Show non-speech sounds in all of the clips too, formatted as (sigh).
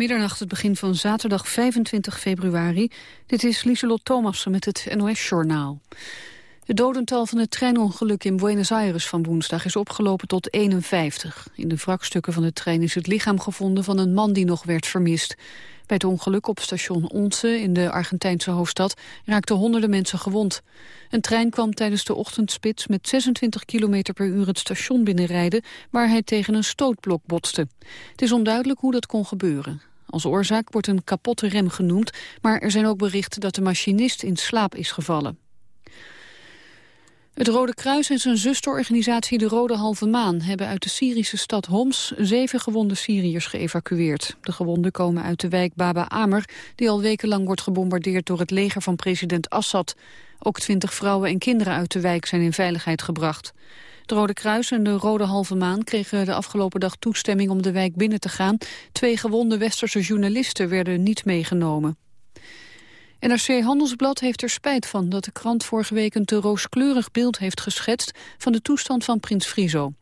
Middernacht, het begin van zaterdag 25 februari. Dit is Lieselot Thomassen met het NOS-journaal. Het dodental van het treinongeluk in Buenos Aires van woensdag is opgelopen tot 51. In de wrakstukken van de trein is het lichaam gevonden van een man die nog werd vermist. Bij het ongeluk op station Once in de Argentijnse hoofdstad raakten honderden mensen gewond. Een trein kwam tijdens de ochtendspits met 26 km per uur het station binnenrijden waar hij tegen een stootblok botste. Het is onduidelijk hoe dat kon gebeuren. Als oorzaak wordt een kapotte rem genoemd, maar er zijn ook berichten dat de machinist in slaap is gevallen. Het Rode Kruis en zijn zusterorganisatie de Rode Halve Maan... hebben uit de Syrische stad Homs zeven gewonde Syriërs geëvacueerd. De gewonden komen uit de wijk Baba Amer... die al wekenlang wordt gebombardeerd door het leger van president Assad. Ook twintig vrouwen en kinderen uit de wijk zijn in veiligheid gebracht. Het Rode Kruis en de Rode Halve Maan kregen de afgelopen dag toestemming om de wijk binnen te gaan. Twee gewonde westerse journalisten werden niet meegenomen. NRC Handelsblad heeft er spijt van dat de krant vorige week een te rooskleurig beeld heeft geschetst van de toestand van prins Friso.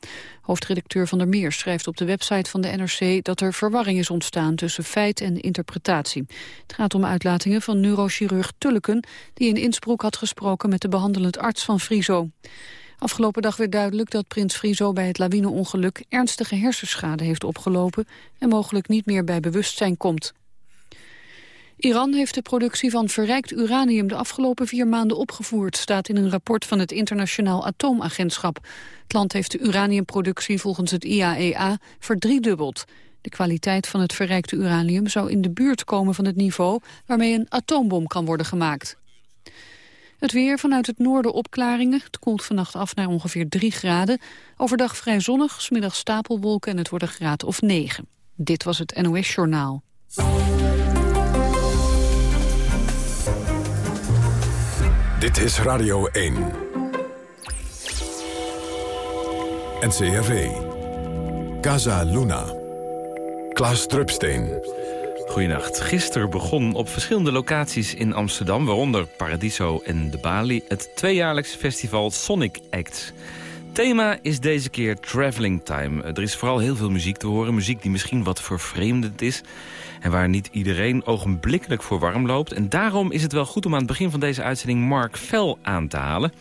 Hoofdredacteur Van der Meer schrijft op de website van de NRC dat er verwarring is ontstaan tussen feit en interpretatie. Het gaat om uitlatingen van neurochirurg Tulleken die in Innsbruck had gesproken met de behandelend arts van Friso. Afgelopen dag werd duidelijk dat prins Friso bij het lawineongeluk ernstige hersenschade heeft opgelopen en mogelijk niet meer bij bewustzijn komt. Iran heeft de productie van verrijkt uranium de afgelopen vier maanden opgevoerd, staat in een rapport van het Internationaal Atoomagentschap. Het land heeft de uraniumproductie volgens het IAEA e verdriedubbeld. De kwaliteit van het verrijkte uranium zou in de buurt komen van het niveau waarmee een atoombom kan worden gemaakt. Het weer vanuit het noorden opklaringen. Het koelt vannacht af naar ongeveer 3 graden. Overdag vrij zonnig, smiddag stapelwolken en het wordt een graad of 9. Dit was het NOS Journaal. Dit is Radio 1. NCRV. Casa Luna. Klaas Drupsteen. Goedenacht. Gisteren begon op verschillende locaties in Amsterdam... waaronder Paradiso en de Bali... het tweejaarlijks festival Sonic Acts. Thema is deze keer Traveling Time. Er is vooral heel veel muziek te horen. Muziek die misschien wat vervreemdend is. En waar niet iedereen ogenblikkelijk voor warm loopt. En daarom is het wel goed om aan het begin van deze uitzending Mark Vell aan te halen.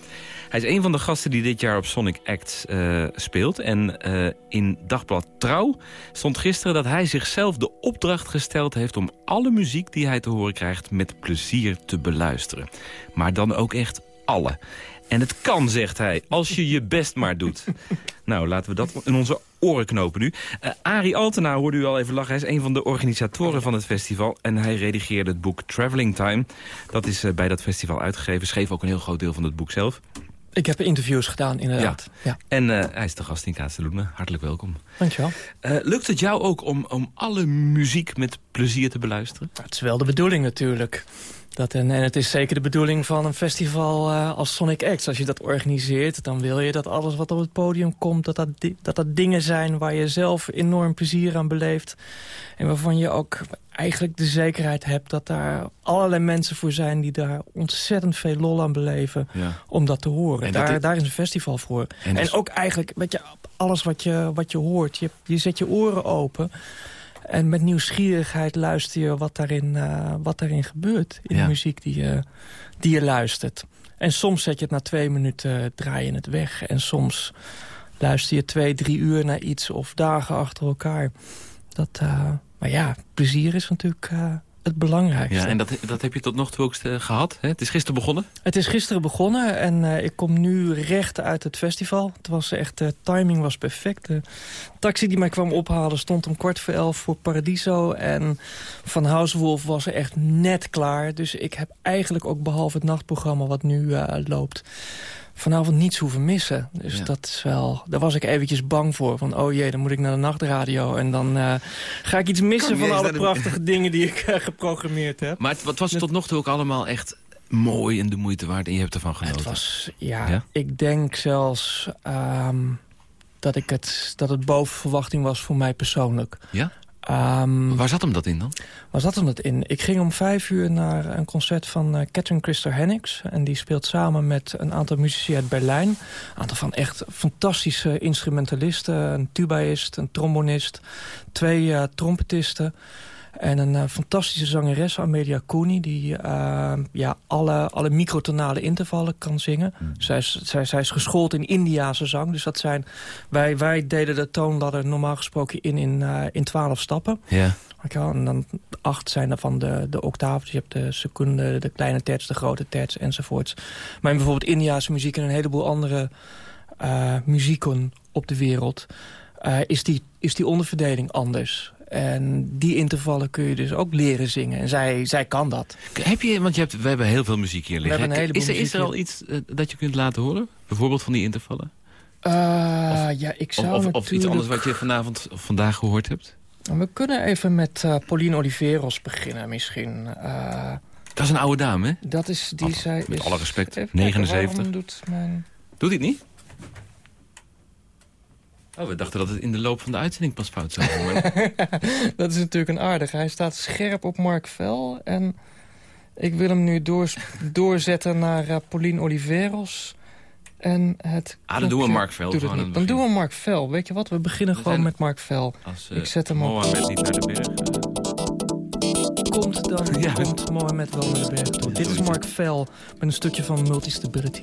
Hij is een van de gasten die dit jaar op Sonic Acts uh, speelt. En uh, in Dagblad Trouw stond gisteren dat hij zichzelf de opdracht gesteld heeft... om alle muziek die hij te horen krijgt met plezier te beluisteren. Maar dan ook echt alle. En het kan, zegt hij, als je je best maar doet. (laughs) nou, laten we dat in onze oren knopen nu. Uh, Arie Altena hoorde u al even lachen. Hij is een van de organisatoren van het festival. En hij redigeerde het boek Traveling Time. Dat is uh, bij dat festival uitgegeven. Schreef ook een heel groot deel van het boek zelf. Ik heb interviews gedaan, inderdaad. Ja. ja. En uh, hij is de gast in Kaatseloenen. Hartelijk welkom. Dankjewel. lukt het jou ook om, om alle muziek met plezier te beluisteren? Het is wel de bedoeling natuurlijk. Dat, en, en het is zeker de bedoeling van een festival uh, als Sonic X. Als je dat organiseert, dan wil je dat alles wat op het podium komt... dat dat, dat, dat dingen zijn waar je zelf enorm plezier aan beleeft. En waarvan je ook eigenlijk de zekerheid hebt... dat daar allerlei mensen voor zijn die daar ontzettend veel lol aan beleven... om dat te horen. daar, daar is een festival voor. En, en ook eigenlijk, weet je, alles wat je, wat je hoort, je, je zet je oren open... En met nieuwsgierigheid luister je wat daarin, uh, wat daarin gebeurt. In de muziek die je, die je luistert. En soms zet je het na twee minuten, draai je het weg. En soms luister je twee, drie uur naar iets of dagen achter elkaar. Dat, uh, maar ja, plezier is natuurlijk uh, het belangrijkste. Ja, en dat, dat heb je tot nog toe ook eh, gehad? Hè? Het is gisteren begonnen? Het is gisteren begonnen en uh, ik kom nu recht uit het festival. Het was echt, de uh, timing was perfect. De taxi die mij kwam ophalen stond om kwart voor elf voor Paradiso. En Van Housewolf was er echt net klaar. Dus ik heb eigenlijk ook behalve het nachtprogramma wat nu uh, loopt vanavond niets hoeven missen. Dus dat is wel... Daar was ik eventjes bang voor. Van, oh jee, dan moet ik naar de nachtradio. En dan uh, ga ik iets missen van alle prachtige dingen die ik uh, geprogrammeerd heb. Maar het, wat was het tot nog toe ook allemaal echt mooi en de moeite waard. En je hebt ervan genoten. Het was, ja, ja? ik denk zelfs... Um, dat, ik het, dat het boven verwachting was voor mij persoonlijk. Ja? Um, Waar zat hem dat in dan? Waar zat hem dat in? Ik ging om vijf uur naar een concert van uh, Catherine Christer Hennix. En die speelt samen met een aantal muzici uit Berlijn. Een aantal van echt fantastische instrumentalisten. Een tubaïst, een trombonist, twee uh, trompetisten. En een uh, fantastische zangeres, Amelia Cooney... die uh, ja, alle, alle microtonale intervallen kan zingen. Mm. Zij, is, zij, zij is geschoold in Indiase zang. Dus dat zijn, wij, wij deden de toonladder normaal gesproken in in, uh, in twaalf stappen. Ja. En dan acht zijn er van de, de octaven. Dus je hebt de seconde, de kleine terts, de grote terts enzovoorts. Maar in bijvoorbeeld Indiase muziek en een heleboel andere uh, muzieken op de wereld... Is, die, is die onderverdeling anders. En die intervallen kun je dus ook leren zingen. En zij, zij kan dat. Heb je, want je hebt, we hebben heel veel muziek hier liggen. Is er, is er al iets uh, dat je kunt laten horen? Bijvoorbeeld van die intervallen? Uh, ja, ik zou of, of, natuurlijk... of, iets anders wat je vanavond of vandaag gehoord hebt? We kunnen even met uh, Pauline Oliveros beginnen misschien. Dat is een oude dame, hè? Dat is, die zij met is, alle respect, even 79. Kijken, doet, mijn... doet hij het niet? Oh, we dachten dat het in de loop van de uitzending pas fout zou. Maar... (laughs) dat is natuurlijk een aardig. Hij staat scherp op Mark Vel. En ik wil hem nu door, doorzetten naar uh, Pauline Oliveros. En het ah, dan doen we Mark Vel. Doe dan doen we Mark Vel. Weet je wat, we beginnen we gewoon met Mark Vel. Als, uh, ik zet hem op. Mohammed niet naar de berg. Komt dan, (laughs) ja. komt Mohammed wel naar de berg toe. Ja, Dit is Mark Vel met een stukje van Multistability.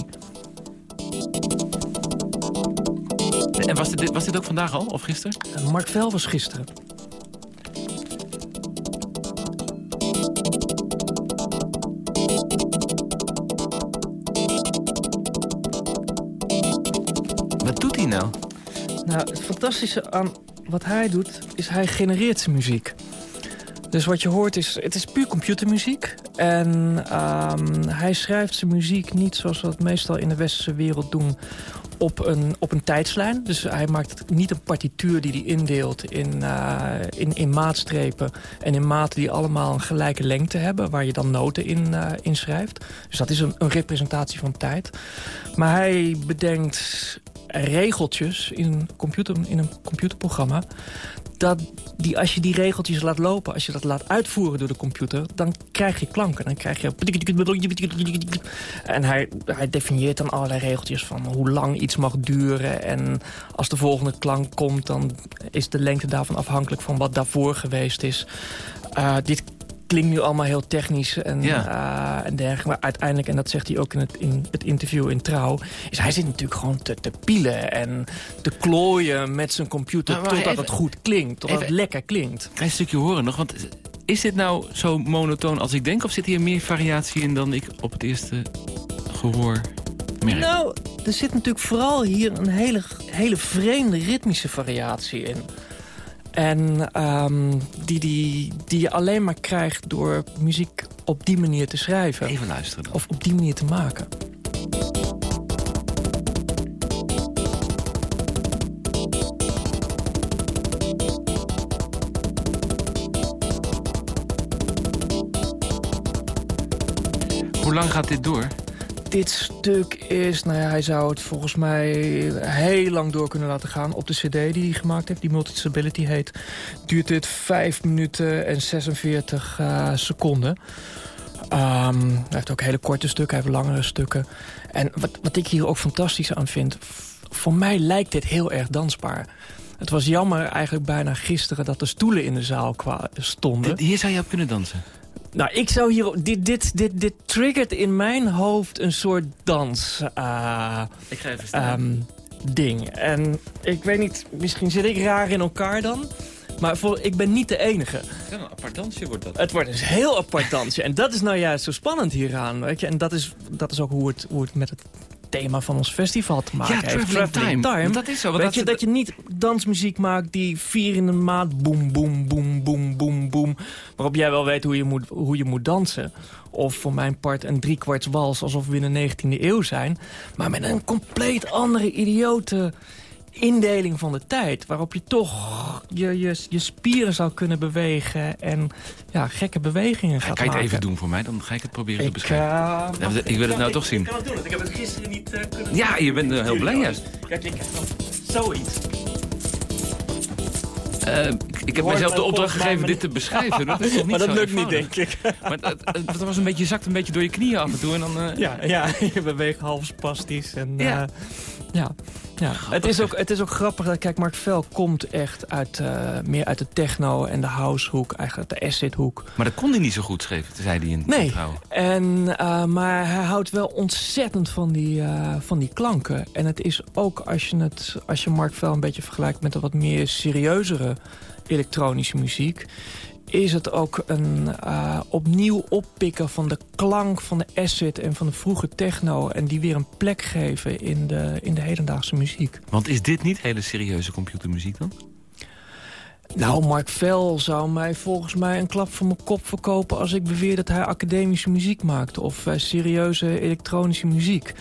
En was dit, was dit ook vandaag al, of gisteren? Uh, Mark Vel was gisteren. Wat doet hij nou? Nou, het fantastische aan wat hij doet, is hij genereert zijn muziek. Dus wat je hoort is, het is puur computermuziek. En um, hij schrijft zijn muziek niet zoals we dat meestal in de westerse wereld doen op een, op een tijdslijn. Dus hij maakt niet een partituur die hij indeelt in, uh, in, in maatstrepen... en in maten die allemaal een gelijke lengte hebben... waar je dan noten in, uh, in schrijft. Dus dat is een, een representatie van tijd. Maar hij bedenkt regeltjes in computer, in een computerprogramma... Dat die, als je die regeltjes laat lopen, als je dat laat uitvoeren door de computer... dan krijg je klanken. Dan krijg je... En hij, hij definieert dan allerlei regeltjes van hoe lang iets mag duren. En als de volgende klank komt, dan is de lengte daarvan afhankelijk van wat daarvoor geweest is. Uh, dit klinkt nu allemaal heel technisch en, ja. uh, en dergelijke. Maar uiteindelijk, en dat zegt hij ook in het, in het interview in Trouw... is hij zit natuurlijk gewoon te, te pielen en te klooien met zijn computer... Maar, maar totdat even, het goed klinkt, totdat even, het lekker klinkt. Een stukje horen nog, want is dit nou zo monotoon als ik denk... of zit hier meer variatie in dan ik op het eerste gehoor merk? Nou, er zit natuurlijk vooral hier een hele, hele vreemde ritmische variatie in... En um, die, die, die je alleen maar krijgt door muziek op die manier te schrijven. Even luisteren dan. Of op die manier te maken. Hoe lang gaat dit door? Dit stuk is... Nou ja, hij zou het volgens mij heel lang door kunnen laten gaan. Op de cd die hij gemaakt heeft, die Multistability heet... duurt dit 5 minuten en 46 uh, seconden. Um, hij heeft ook hele korte stukken, hij heeft langere stukken. En wat, wat ik hier ook fantastisch aan vind... voor mij lijkt dit heel erg dansbaar. Het was jammer eigenlijk bijna gisteren dat de stoelen in de zaal stonden. Hier zou je op kunnen dansen? Nou, ik zou hier... Dit, dit, dit, dit triggert in mijn hoofd een soort dans... Uh, ik ga even staan. Um, ding. En ik weet niet, misschien zit ik raar in elkaar dan... Maar voor, ik ben niet de enige. Ja, een apart dansje wordt dat. Het wordt een heel apart dansje. en dat is nou juist zo spannend hieraan. Weet je? En dat is, dat is ook hoe het, hoe het met het thema van ons festival te maken ja, heeft. Traveling, Traveling time. time. Dat is zo. Weet dat je, dat je niet dansmuziek maakt die vier in een maat... boem, boem, boem, boem, boem, boem... waarop jij wel weet hoe je moet, hoe je moet dansen. Of voor mijn part een driekwarts wals... alsof we in de 19e eeuw zijn. Maar met een compleet andere idiote indeling van de tijd. Waarop je toch je, je, je spieren zou kunnen bewegen. En ja, gekke bewegingen gaat Kan je het maken. even doen voor mij? Dan ga ik het proberen te beschrijven. uh, Ja, ik wil het nou ik, toch zien. Ik kan het doen, want ik heb het gisteren niet uh, kunnen Ja, je bent uh, heel blij juist. Kijk, ik heb zoiets. Uh, ik heb mijzelf de opdracht gegeven dit te beschrijven. Dat is (laughs) niet maar dat lukt niet, denk ik. (laughs) Maar het was een beetje, je zakt een beetje door je knieën af en toe. En dan, eh, Ja, ja (laughs) je beweegt half spastisch. En, Ja. Ja, ja. Het, is ook, het is ook grappig. dat- Kijk, Mark Vel komt echt uit, eh, meer uit de techno en de househoek. Eigenlijk de acid-hoek. Maar dat kon hij niet zo goed, schreef, zei hij in Nee, Trouw. en, eh, maar hij houdt wel ontzettend van die, eh, van die klanken. En het is ook als je, het, als je Mark Vel een beetje vergelijkt met de wat meer serieuzere elektronische muziek... is het ook een eh, opnieuw oppikken van de klank van de acid en van de vroege techno... en die weer een plek geven in de, in de hedendaagse muziek. Want is dit niet hele serieuze computermuziek dan? Nou, Mark Vel zou mij volgens mij een klap voor mijn kop verkopen... als ik beweer dat hij academische muziek maakt of eh, serieuze elektronische muziek.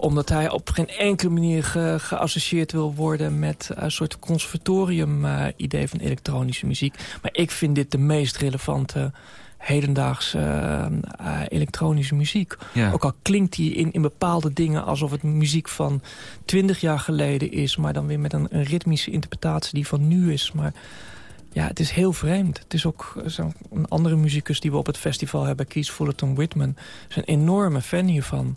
Omdat hij op geen enkele manier ge- geassocieerd wil worden... met een soort conservatorium-idee van elektronische muziek. Maar ik vind dit de meest relevante hedendaagse eh, eh, elektronische muziek. Ja. Ook al klinkt die in, in bepaalde dingen alsof het muziek van 20 jaar geleden is... maar dan weer met een, een ritmische interpretatie die van nu is. Maar ja, het is heel vreemd. Het is ook eh, zo een andere muzikus die we op het festival hebben... Keith Fullerton Whitman, is een enorme fan hiervan.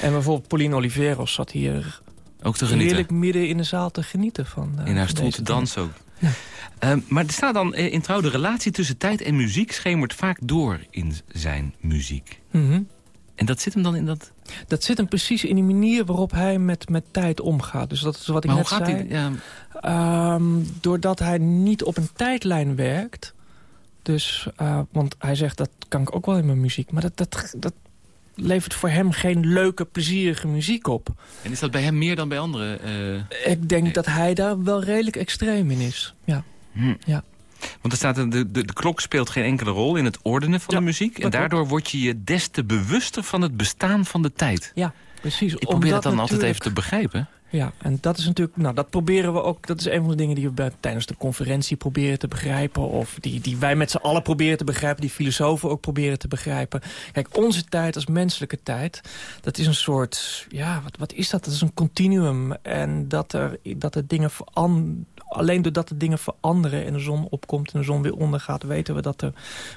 En bijvoorbeeld Pauline Oliveros zat hier Ook te genieten. heerlijk midden in de zaal te genieten van in haar stoel te dansen ook. Ja. Ehm, maar er staat dan eh, in trouw... de relatie tussen tijd en muziek schemert vaak door in zijn muziek. Mhm. En dat zit hem dan in dat... Dat zit hem precies in die manier waarop hij met, met tijd omgaat. Dus dat is wat ik Maar hoe net gaat zei. hij... Ja, Ehm, doordat hij niet op een tijdlijn werkt. Dus, eh, want hij zegt dat kan ik ook wel in mijn muziek. Maar dat, dat, dat levert voor hem geen leuke, plezierige muziek op. en is dat bij hem meer dan bij anderen? eh? Ik denk dat hij daar wel redelijk extreem in is. Ja. Hm. Ja. Want er staat, de, de, de klok speelt geen enkele rol in het ordenen van Ja, de muziek. En daardoor word je je des te bewuster van het bestaan van de tijd. Ja, precies. Ik probeer dat dan altijd even te begrijpen. Ja, en dat is natuurlijk, nou dat proberen we ook, dat is een van de dingen die we tijdens de conferentie proberen te begrijpen. Of die, die wij met z'n allen proberen te begrijpen, die filosofen ook proberen te begrijpen. Kijk, onze tijd als menselijke tijd, dat is een soort, ja, wat, wat is dat? Dat is een continuum. En dat er, dat er dingen veranderen. Alleen doordat de dingen veranderen en de zon opkomt en de zon weer ondergaat... weten we dat er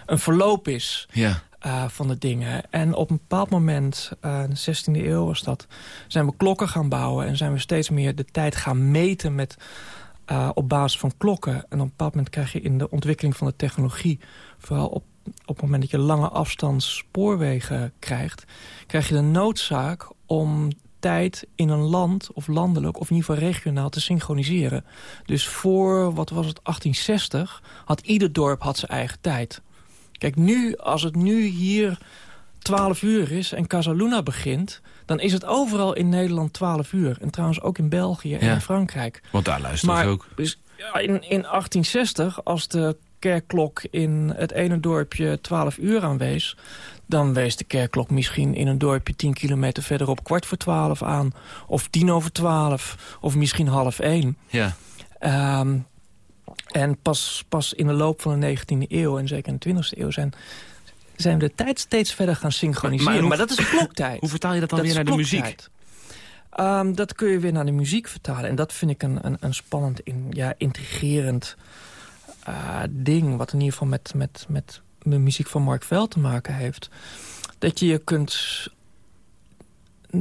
een verloop is Ja. Eh, van de dingen. En op een bepaald moment, in de 16e eeuw was dat... zijn we klokken gaan bouwen en zijn we steeds meer de tijd gaan meten... Met, eh, op basis van klokken. En op een bepaald moment krijg je in de ontwikkeling van de technologie... vooral op, op het moment dat je lange afstands spoorwegen krijgt... krijg je de noodzaak om tijd in een land, of landelijk... of in ieder geval regionaal te synchroniseren. Dus voor, wat was het, 1860... had ieder dorp had zijn eigen tijd. Kijk, nu, als het nu hier 12 uur is en Casaluna begint... dan is het overal in Nederland 12 uur. En trouwens ook in België en in Frankrijk. Want daar luisteren ze ook. dus, ja, in, in 1860, als de kerkklok in het ene dorpje 12 uur aanwees... dan wees de kerkklok misschien in een dorpje 10 kilometer verderop kwart voor 12 aan. Of tien over 12, of misschien half één. Ja. Ehm, en pas, pas in de loop van de 19e eeuw en zeker in de 20e eeuw... zijn, zijn we de tijd steeds verder gaan synchroniseren. Maar- Maar, maar dat is kloktijd. Hoe vertaal je dat dan Dat weer naar de muziek? Ehm, dat kun je weer naar de muziek vertalen. En dat vind ik een, een, een spannend, in, ja, intrigerend eh, ding... wat in ieder geval met, met, met de muziek van Mark Veld te maken heeft. Dat je je kunt,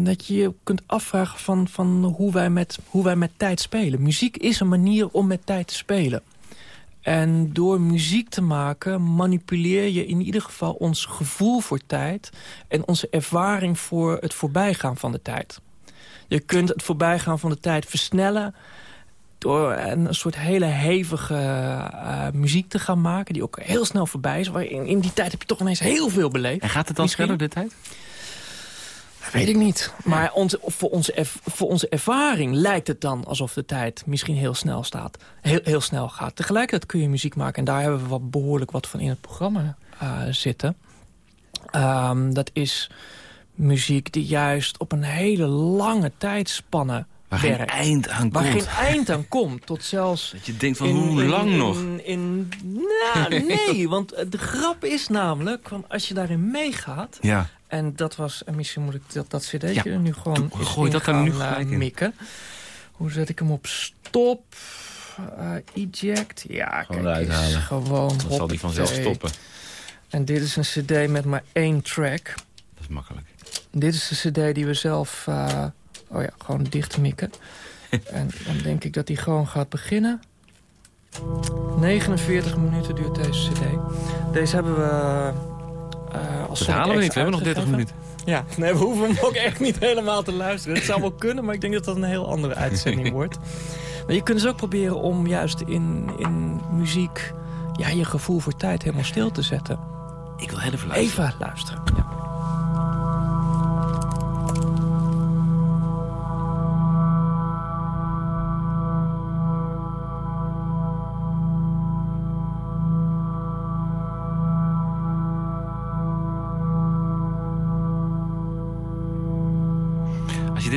dat je, je kunt afvragen van, van hoe, wij met, hoe wij met tijd spelen. Muziek is een manier om met tijd te spelen. En door muziek te maken manipuleer je in ieder geval ons gevoel voor tijd... en onze ervaring voor het voorbijgaan van de tijd. Je kunt het voorbijgaan van de tijd versnellen... door een soort hele hevige eh, muziek te gaan maken... die ook heel snel voorbij is. Waar in, die tijd heb je toch ineens heel veel beleefd. En gaat het dan sneller de tijd? Weet ik niet. Maar onze, voor, onze, voor onze ervaring lijkt het dan alsof de tijd misschien heel snel staat. Heel, heel snel gaat. Tegelijkertijd kun je muziek maken. En daar hebben we wat, behoorlijk wat van in het programma eh, zitten. Ehm, dat is muziek die juist op een hele lange tijdspanne Waar geen eind aan Waar komt. geen eind aan komt. Tot zelfs Dat je denkt van in- hoe lang in- nog? In, nou, (laughs) nee, want eh, de grap is namelijk... Want als je daarin meegaat... Ja. En dat was, en misschien moet ik dat, dat cd'tje Ja, nu gewoon doe- eens gooi dat in nu gaan, eh, gelijk mikken. Hoe zet ik hem op stop? Uh, eject. Ja, gewoon kijk eruit halen. Gewoon Dan zal die vanzelf stoppen. En dit is een cd met maar één track. Dat is makkelijk. Dit is de cd die we zelf... Uh, oh ja, gewoon dicht mikken. (laughs) en dan denk ik dat hij gewoon gaat beginnen. 49 minuten duurt deze cd. Deze hebben we... Uh, als dat halen we niet, we hebben nog 30 minuten. Ja, nee, we hoeven hem ook echt niet helemaal te luisteren. Het zou wel kunnen, maar ik denk dat dat een heel andere uitzending (laughs) wordt. Maar je kunt dus ook proberen om juist in, in muziek... Ja, je gevoel voor tijd helemaal stil te zetten. Ik wil heel even luisteren. Even luisteren, ja.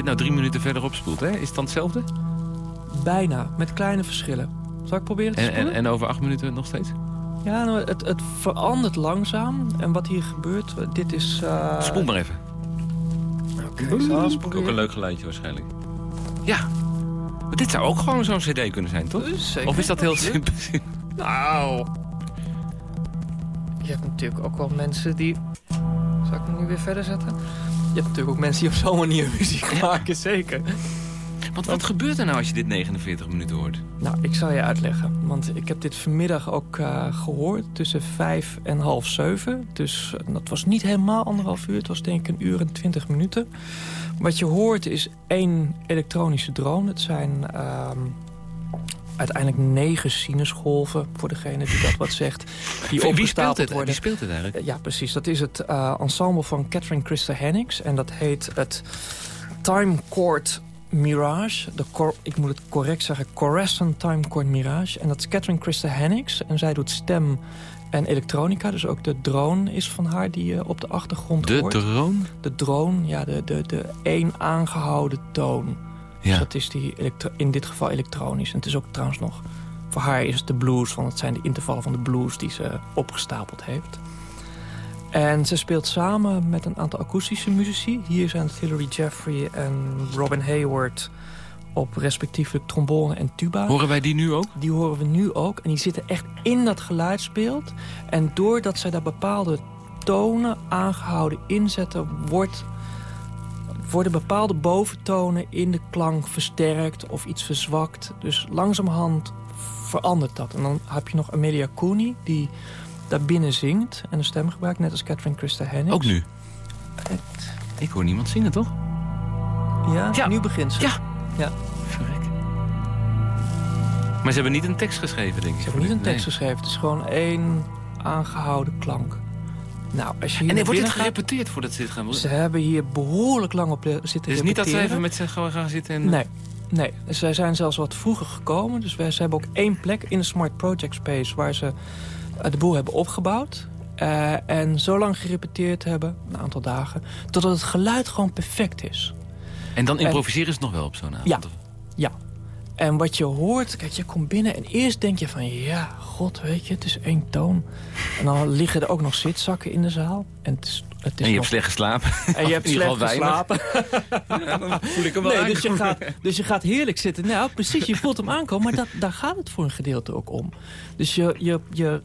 Nou drie minuten verderop spoelt, hè, is het dan hetzelfde? Bijna, met kleine verschillen. Zal ik proberen te en, en, en, over acht minuten nog steeds? Ja, nou, het, het, verandert langzaam. En wat hier gebeurt, dit is... Uh... Spoel maar even. Oké, okay, Ook een leuk geluidje waarschijnlijk. Ja, maar dit zou ook gewoon zo'n cd kunnen zijn, toch? Zeker. Of is dat heel simpel? Nou... Je hebt natuurlijk ook wel mensen die... Zal ik hem nu weer verder zetten? Je hebt natuurlijk ook mensen die op zo'n manier muziek maken, zeker. Want wat gebeurt er nou als je dit 49 minuten hoort? Nou, ik zal je uitleggen. Want ik heb dit vanmiddag ook uh, gehoord tussen vijf en half zeven. Dus uh, dat was niet helemaal anderhalf uur. Het was denk ik een uur en twintig minuten. Wat je hoort is één elektronische drone. Het zijn uh, uiteindelijk negen sinusgolven, voor degene die dat wat zegt. Die Wie speelt het, worden. Wie speelt het eigenlijk? Ja, precies. Dat is het uh, ensemble van Catherine Christa Hennings. En dat heet het Time Court Mirage. De ik moet het correct zeggen. Coruscant Time Court Mirage. En dat is Catherine Christa Hennings. En zij doet stem en elektronica. Dus ook de drone is van haar die je op de achtergrond de hoort. De drone? De drone, ja. De, de, de één aangehouden toon. Ja. Dus dat is die in dit geval elektronisch. En het is ook trouwens nog... Voor haar is het de blues, want het zijn de intervallen van de blues... die ze opgestapeld heeft. En ze speelt samen met een aantal akoestische muzici. Hier zijn Hilary Jeffrey en Robin Hayward op respectievelijk trombone en tuba. Horen wij die nu ook? Die horen we nu ook. En die zitten echt in dat geluidsbeeld. En doordat zij daar bepaalde tonen aangehouden inzetten... Wordt, worden bepaalde boventonen in de klank versterkt of iets verzwakt. Dus langzamerhand verandert dat. En dan heb je nog Amelia Cooney... die daarbinnen zingt en een stem gebruikt, net als Catherine Christa Hennings. Ook nu? Ik hoor niemand zingen, toch? Ja, ja. nu begint ze. Ja. ja. Verrek. Maar ze hebben niet een tekst geschreven, denk ik. Ze hebben niet een tekst geschreven. Het is gewoon één aangehouden klank. Nou, als je en wordt het gerepeteerd voordat ze dit gaan doen? Ze hebben hier behoorlijk lang op zitten repeteren. Dus niet dat ze even met ze gaan zitten en... Nee, nee. Zij zijn zelfs wat vroeger gekomen. Dus wij, ze hebben ook één plek in de Smart Project Space... waar ze de boel hebben opgebouwd. Uh, en zo lang gerepeteerd hebben, een aantal dagen... totdat het geluid gewoon perfect is. En dan improviseren ze nog wel op zo'n avond? Ja, ja. En wat je hoort, kijk, je komt binnen en eerst denk je van... ja, god, weet je, het is één toon. En dan liggen er ook nog zitzakken in de zaal. En, het is, het is en je hebt slecht geslapen. En je hebt slecht geslapen. (laughs) ja, dan voel ik hem wel nee, dus je, gaat, dus je gaat heerlijk zitten. Nou, precies, je voelt hem aankomen. Maar dat, daar gaat het voor een gedeelte ook om. Dus je, je, je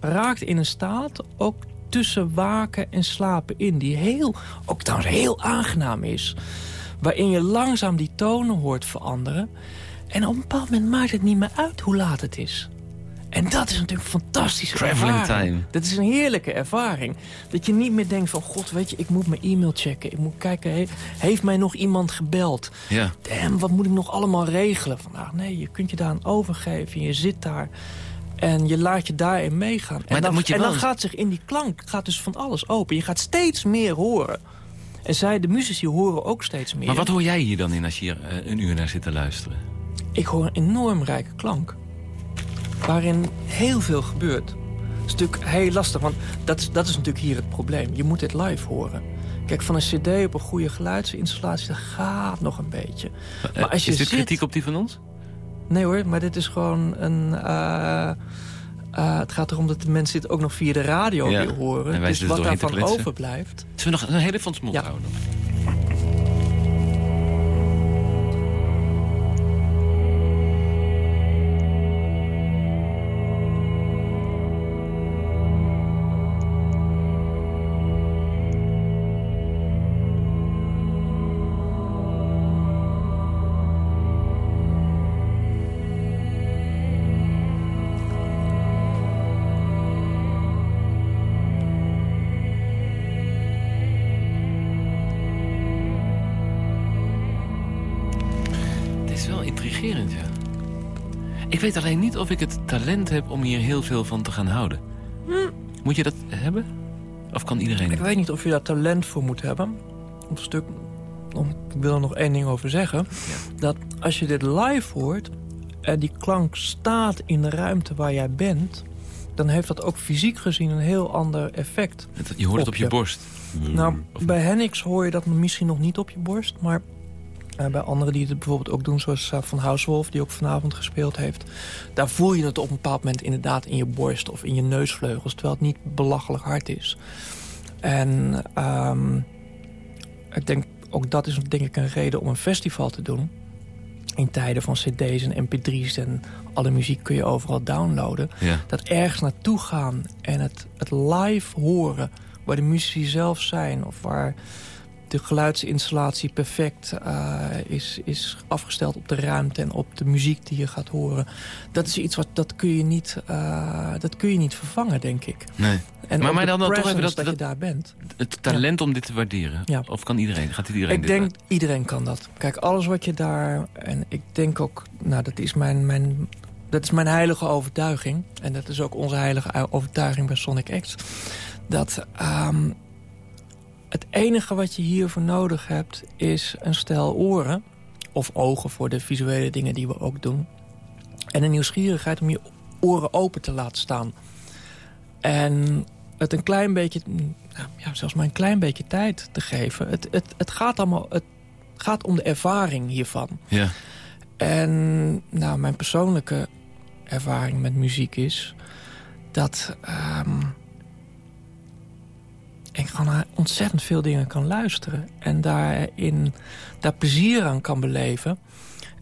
raakt in een staat, ook tussen waken en slapen in... die heel, ook trouwens heel aangenaam is. Waarin je langzaam die tonen hoort veranderen. En op een bepaald moment maakt het niet meer uit hoe laat het is. En dat is natuurlijk een fantastische Traveling ervaring. time. Dat is een heerlijke ervaring. Dat je niet meer denkt van... God, weet je, ik moet mijn e-mail checken. Ik moet kijken, heeft mij nog iemand gebeld? Ja. Damn, wat moet ik nog allemaal regelen vandaag? Nee, je kunt je daar aan overgeven. Je zit daar en je laat je daarin meegaan. Maar en dan, moet je en dan gaat zich in die klank gaat dus van alles open. Je gaat steeds meer horen. En zij, de muzici, horen ook steeds meer. Maar wat hoor jij hier dan in als je hier uh, een uur naar zit te luisteren? Ik hoor een enorm rijke klank. Waarin heel veel gebeurt. Dat is natuurlijk heel lastig, want dat is, dat is natuurlijk hier het probleem. Je moet dit live horen. Kijk, van een cd op een goede geluidsinstallatie, dat gaat nog een beetje. Maar als je is dit zit... kritiek op die van ons? Nee hoor, maar dit is gewoon een... Uh, uh, het gaat erom dat de mensen dit ook nog via de radio ja. weer horen. En wij dus wat daarvan overblijft... Zullen we nog een hele van mond ja. houden? Niet of ik het talent heb om hier heel veel van te gaan houden. Hm. Moet je dat hebben? Of kan iedereen Ik weet niet of je daar talent voor moet hebben. Op een stuk, ik wil er nog één ding over zeggen. Dat als je dit live hoort en die klank staat in de ruimte waar jij bent... dan heeft dat ook fysiek gezien een heel ander effect. Je hoort het op je je. borst. Nou, bij Hennix hoor je dat misschien nog niet op je borst... maar eh, bij anderen die het bijvoorbeeld ook doen... zoals eh, Van Housewolf, die ook vanavond gespeeld heeft... daar voel je het op een bepaald moment inderdaad in je borst... of in je neusvleugels, terwijl het niet belachelijk hard is. En ehm, ik denk, ook dat is denk ik een reden om een festival te doen... in tijden van cd's en mp3's en alle muziek kun je overal downloaden Ja. dat ergens naartoe gaan en het, het live horen... waar de muzici zelf zijn of waar de geluidsinstallatie perfect eh, is, is afgesteld op de ruimte... en op de muziek die je gaat horen. Dat is iets wat dat kun je niet, eh, dat kun je niet vervangen, denk ik. Nee. En Maar- maar dan- dan toch even dat- dat, je daar bent. Het talent om dit te waarderen. Ja. Of kan iedereen? Gaat dit iedereen Ik dit denk, iedereen kan dat. Kijk, alles wat je daar... En ik denk ook, nou, dat is mijn, mijn, dat is mijn heilige overtuiging. En dat is ook onze heilige overtuiging bij Sonic X. Dat ehm, het enige wat je hiervoor nodig hebt... is een stel oren. Of ogen voor de visuele dingen die we ook doen. En een nieuwsgierigheid om je oren open te laten staan. En het een klein beetje, nou, ja, zelfs maar een klein beetje tijd te geven. Het, het, het gaat allemaal, het gaat om de ervaring hiervan. Ja. En nou, mijn persoonlijke ervaring met muziek is dat ehm, ik gewoon naar ontzettend veel dingen kan luisteren en daarin daar plezier aan kan beleven.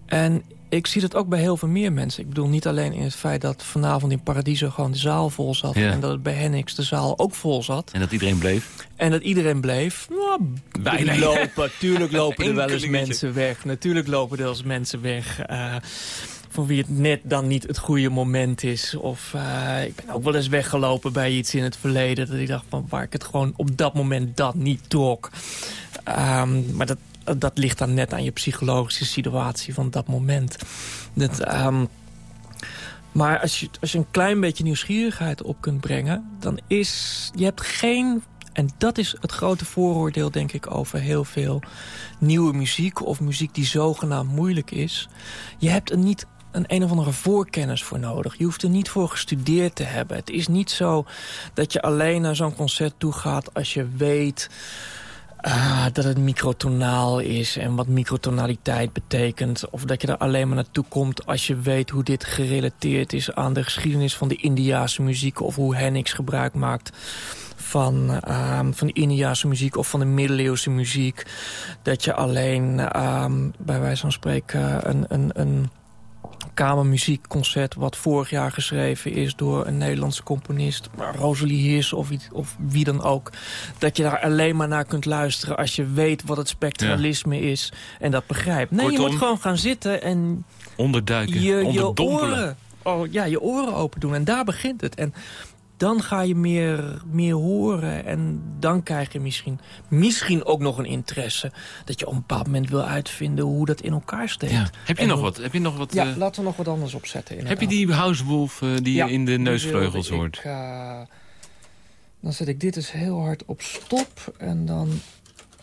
En ik zie dat ook bij heel veel meer mensen. Ik bedoel niet alleen in het feit dat vanavond in Paradiso gewoon de zaal vol zat... Ja. en dat het bij Hennix de zaal ook vol zat. En dat iedereen bleef. En dat iedereen bleef. Nou, Bijna. (laughs) lopen, tuurlijk lopen er wel eens mensen weg. Natuurlijk lopen er wel eens mensen weg. eh, voor wie het net dan niet het goede moment is. Of eh, ik ben ook wel eens weggelopen bij iets in het verleden. Dat ik dacht van waar ik het gewoon op dat moment dat niet trok. Ehm, maar dat, dat ligt dan net aan je psychologische situatie van dat moment. Dat, ehm, maar als je, als je een klein beetje nieuwsgierigheid op kunt brengen... dan is... Je hebt geen... En dat is het grote vooroordeel, denk ik, over heel veel nieuwe muziek... of muziek die zogenaamd moeilijk is. Je hebt er niet een een of andere voorkennis voor nodig. Je hoeft er niet voor gestudeerd te hebben. Het is niet zo dat je alleen naar zo'n concert toe gaat als je weet... Ah, dat het microtonaal is en wat microtonaliteit betekent. Of dat je er alleen maar naartoe komt als je weet hoe dit gerelateerd is... aan de geschiedenis van de Indiase muziek... of hoe Hennix gebruik maakt van, ehm, van de Indiase muziek of van de middeleeuwse muziek. Dat je alleen, ehm, bij wijze van spreken, een... een, een kamermuziekconcert wat vorig jaar geschreven is door een Nederlandse componist, maar Rosalie Heers of, wie- of wie dan ook, dat je daar alleen maar naar kunt luisteren als je weet wat het spectralisme is en dat begrijpt. Nee, je moet gewoon gaan zitten en Onderduiken, je, je oren, oh, ja, je oren open doen en daar begint het. En dan ga je meer, meer horen en dan krijg je misschien, misschien ook nog een interesse dat je op een bepaald moment wil uitvinden hoe dat in elkaar steekt. Ja. Heb je En nog wat? Heb je nog wat? ja, eh, laten we nog wat anders opzetten. heb je die housewolf eh, die Ja, je in de neusvleugels hoort? ik, dan zet ik dit eens heel hard op stop. En dan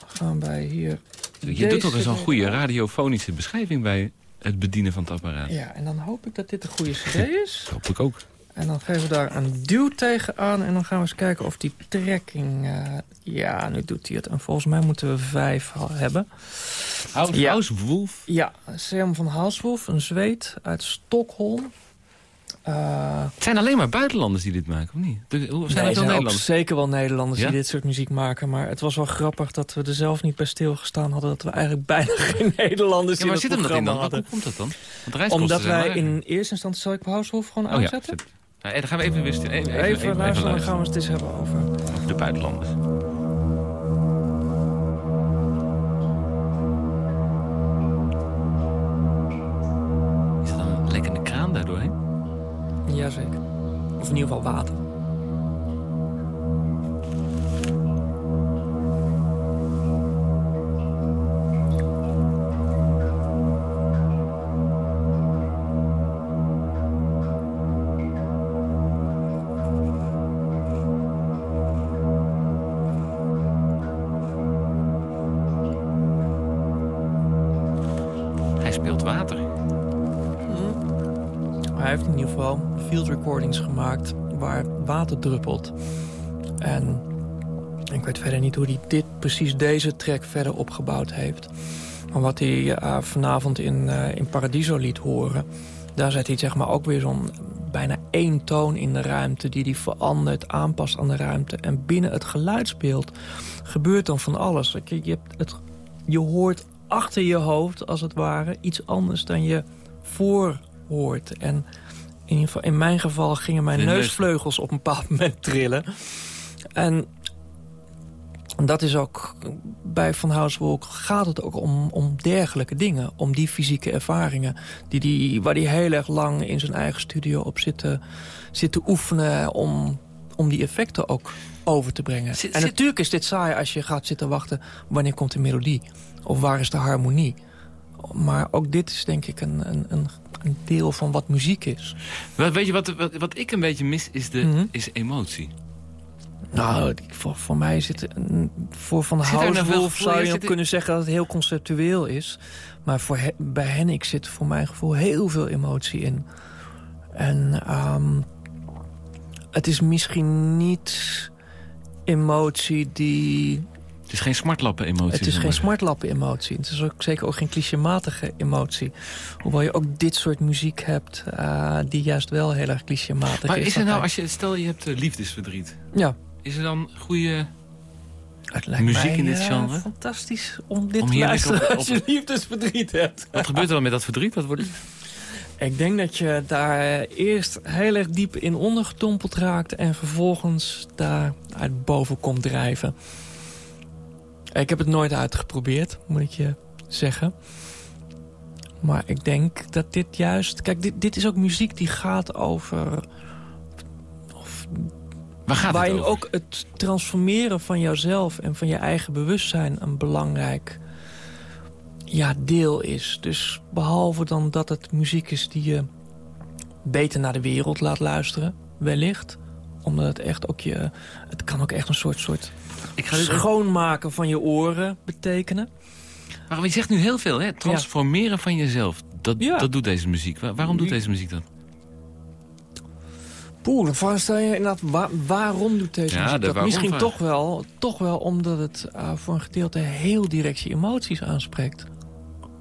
gaan wij hier... Je doet ook eens een goede radiofonische beschrijving bij het bedienen van het apparaat. Ja, en dan hoop ik dat dit de goede cd is. (laughs) Dat hoop ik ook. En dan geven we daar een duw tegen aan. En dan gaan we eens kijken of die trekking... eh, ja, nu doet hij het. En volgens mij moeten we vijf hebben. House, Ja. Ja, Sam van Halswolf, een Zweed uit Stockholm. Eh, Het zijn alleen maar buitenlanders die dit maken, of niet? De- Hoe zijn Nee, zijn ook zeker wel Nederlanders Ja? die dit soort muziek maken. Maar het was wel grappig dat we er zelf niet bij stilgestaan hadden... dat we eigenlijk bijna (laughs) geen Nederlanders Ja, maar het zit hem dat in dan? hadden. Hoe komt dat dan? Want Omdat wij in eerste instantie... Zal ik Househof gewoon Oh ja, uitzetten? zet- Ja, dan gaan we even wisten. Even, Even, even, even, luisteren, dan luisteren. gaan we het eens hebben over... Over de buitenlanders. Is dat een lekkende kraan daardoorheen? Jazeker. Of in ieder geval water. Field recordings gemaakt waar water druppelt. En ik weet verder niet hoe hij dit, precies deze track verder opgebouwd heeft. Maar wat hij uh, vanavond in, uh, in Paradiso liet horen... daar zet hij zeg maar ook weer zo'n bijna één toon in de ruimte... die hij verandert, aanpast aan de ruimte. En binnen het geluidsbeeld gebeurt dan van alles. Je, hebt het, je hoort achter je hoofd, als het ware, iets anders dan je voor hoort. En in, ieder geval, in mijn geval gingen mijn neusvleugels op een bepaald moment trillen. En dat is ook, bij Van Housewolk gaat het ook om, om dergelijke dingen. Om die fysieke ervaringen. Die die, waar hij heel erg lang in zijn eigen studio op zit te, zit te oefenen... Om, om die effecten ook over te brengen. en natuurlijk is dit saai als je gaat zitten wachten... wanneer komt de melodie? Of waar is de harmonie? Maar ook dit is denk ik een, een, een, een deel van wat muziek is. Weet je, wat, wat, wat ik een beetje mis, is, de, mm -hmm. is emotie. Nou, voor, voor mij zit voor Van Housewolf zou je ook kunnen zeggen dat het heel conceptueel is. Maar voor he, bij Hennik zit voor mijn gevoel heel veel emotie in. En um, het is misschien niet emotie die... Het is geen smartlappen emotie. Het is geen smartlappen emotie. Het is ook zeker ook geen clichématige emotie. Hoewel je ook dit soort muziek hebt uh, die juist wel heel erg clichématig is. Maar is er nou, als je, stel je hebt uh, liefdesverdriet. Ja. Is er dan goede muziek mij, in dit uh, genre? fantastisch om dit om te luisteren op, (laughs) op, als je liefdesverdriet hebt. Wat gebeurt er dan met dat verdriet? Wat wordt het? Ik denk dat je daar eerst heel erg diep in ondergedompeld raakt... en vervolgens daar uit boven komt drijven. Ik heb het nooit uitgeprobeerd, moet ik je zeggen. Maar ik denk dat dit juist... Kijk, dit, dit is ook muziek die gaat over... Of, Waar gaat waarin het over? ook het transformeren van jouzelf en van je eigen bewustzijn... een belangrijk ja, deel is. Dus behalve dan dat het muziek is die je beter naar de wereld laat luisteren, wellicht. Omdat het echt ook je... Het kan ook echt een soort, soort Ik ga schoonmaken van je oren betekenen. Maar je zegt nu heel veel, hè? Transformeren ja. van jezelf. Dat, ja. dat doet deze muziek. Waarom doet deze muziek dat? Poeh, dan stel je inderdaad, waar, waarom doet deze ja, muziek dat? Misschien vraag. toch wel, toch wel omdat het uh, voor een gedeelte heel direct je emoties aanspreekt.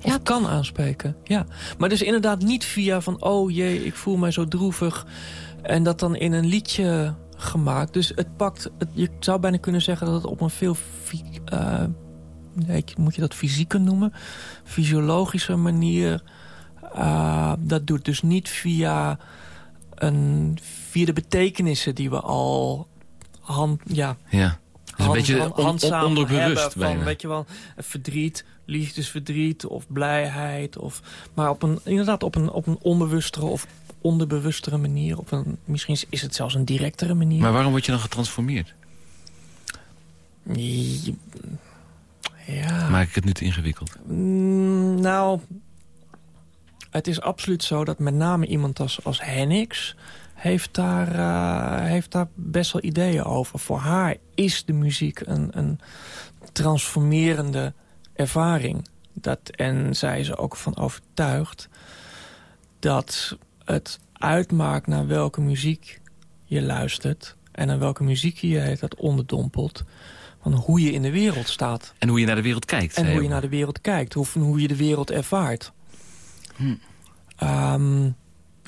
Of Ja, kan aanspreken, ja. Maar dus inderdaad niet via van, oh jee, ik voel mij zo droevig. En dat dan in een liedje gemaakt. Dus het pakt, het, je zou bijna kunnen zeggen dat het op een veel... Uh, nee, moet je dat fysieke noemen? Fysiologische manier. Uh, dat doet dus niet via, een, via de betekenissen die we al... Hand, ja, Ja. Dus een beetje on, onderbewust bijna. van, weet je wel, verdriet, liefdesverdriet of blijheid. Of, maar op een, inderdaad op een, op een onbewustere of onderbewustere manier. Op een, misschien is het zelfs een directere manier. Maar waarom word je dan getransformeerd? Ja. Maak ik het nu te ingewikkeld? Mm, nou, het is absoluut zo dat met name iemand als, als Hennix... Heeft daar, uh, heeft daar best wel ideeën over. Voor haar is de muziek een, een transformerende ervaring. Dat, en zij is er ook van overtuigd dat het uitmaakt naar welke muziek je luistert... en naar welke muziek je heet dat onderdompelt... van hoe je in de wereld staat. En hoe je naar de wereld kijkt. En hoe je naar de wereld kijkt. Hoe, hoe je de wereld ervaart. Hm. Um,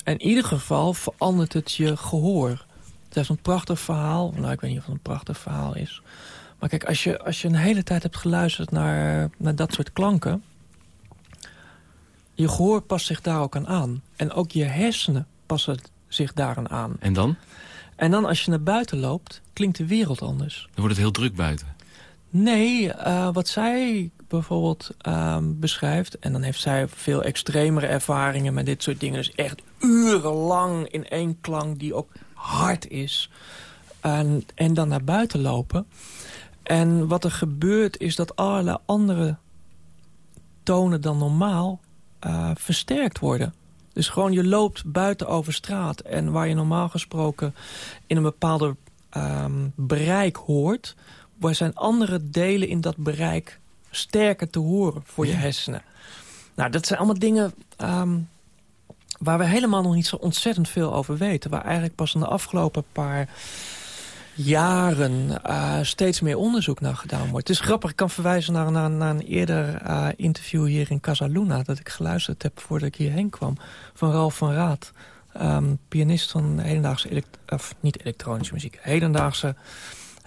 in ieder geval verandert het je gehoor. Het is een prachtig verhaal. Nou, ik weet niet of het een prachtig verhaal is. Maar kijk, als je, als je een hele tijd hebt geluisterd naar, naar dat soort klanken... je gehoor past zich daar ook aan aan. En ook je hersenen passen zich daaraan aan. En dan? En dan als je naar buiten loopt, klinkt de wereld anders. Dan wordt het heel druk buiten. Nee, uh, wat zij bijvoorbeeld uh, beschrijft... en dan heeft zij veel extremere ervaringen met dit soort dingen... dus echt urenlang in één klank die ook hard is... En, en dan naar buiten lopen. En wat er gebeurt is dat allerlei andere tonen dan normaal uh, versterkt worden. Dus gewoon je loopt buiten over straat... en waar je normaal gesproken in een bepaalde um, bereik hoort... waar zijn andere delen in dat bereik sterker te horen voor je hersenen. Nou, dat zijn allemaal dingen... Um, waar we helemaal nog niet zo ontzettend veel over weten. Waar eigenlijk pas in de afgelopen paar jaren uh, steeds meer onderzoek naar gedaan wordt. Het is grappig, ik kan verwijzen naar, naar, naar een eerder uh, interview hier in Casa Luna... dat ik geluisterd heb voordat ik hierheen kwam, van Ralf van Raad. Um, pianist van hedendaagse, of niet elektronische muziek, hedendaagse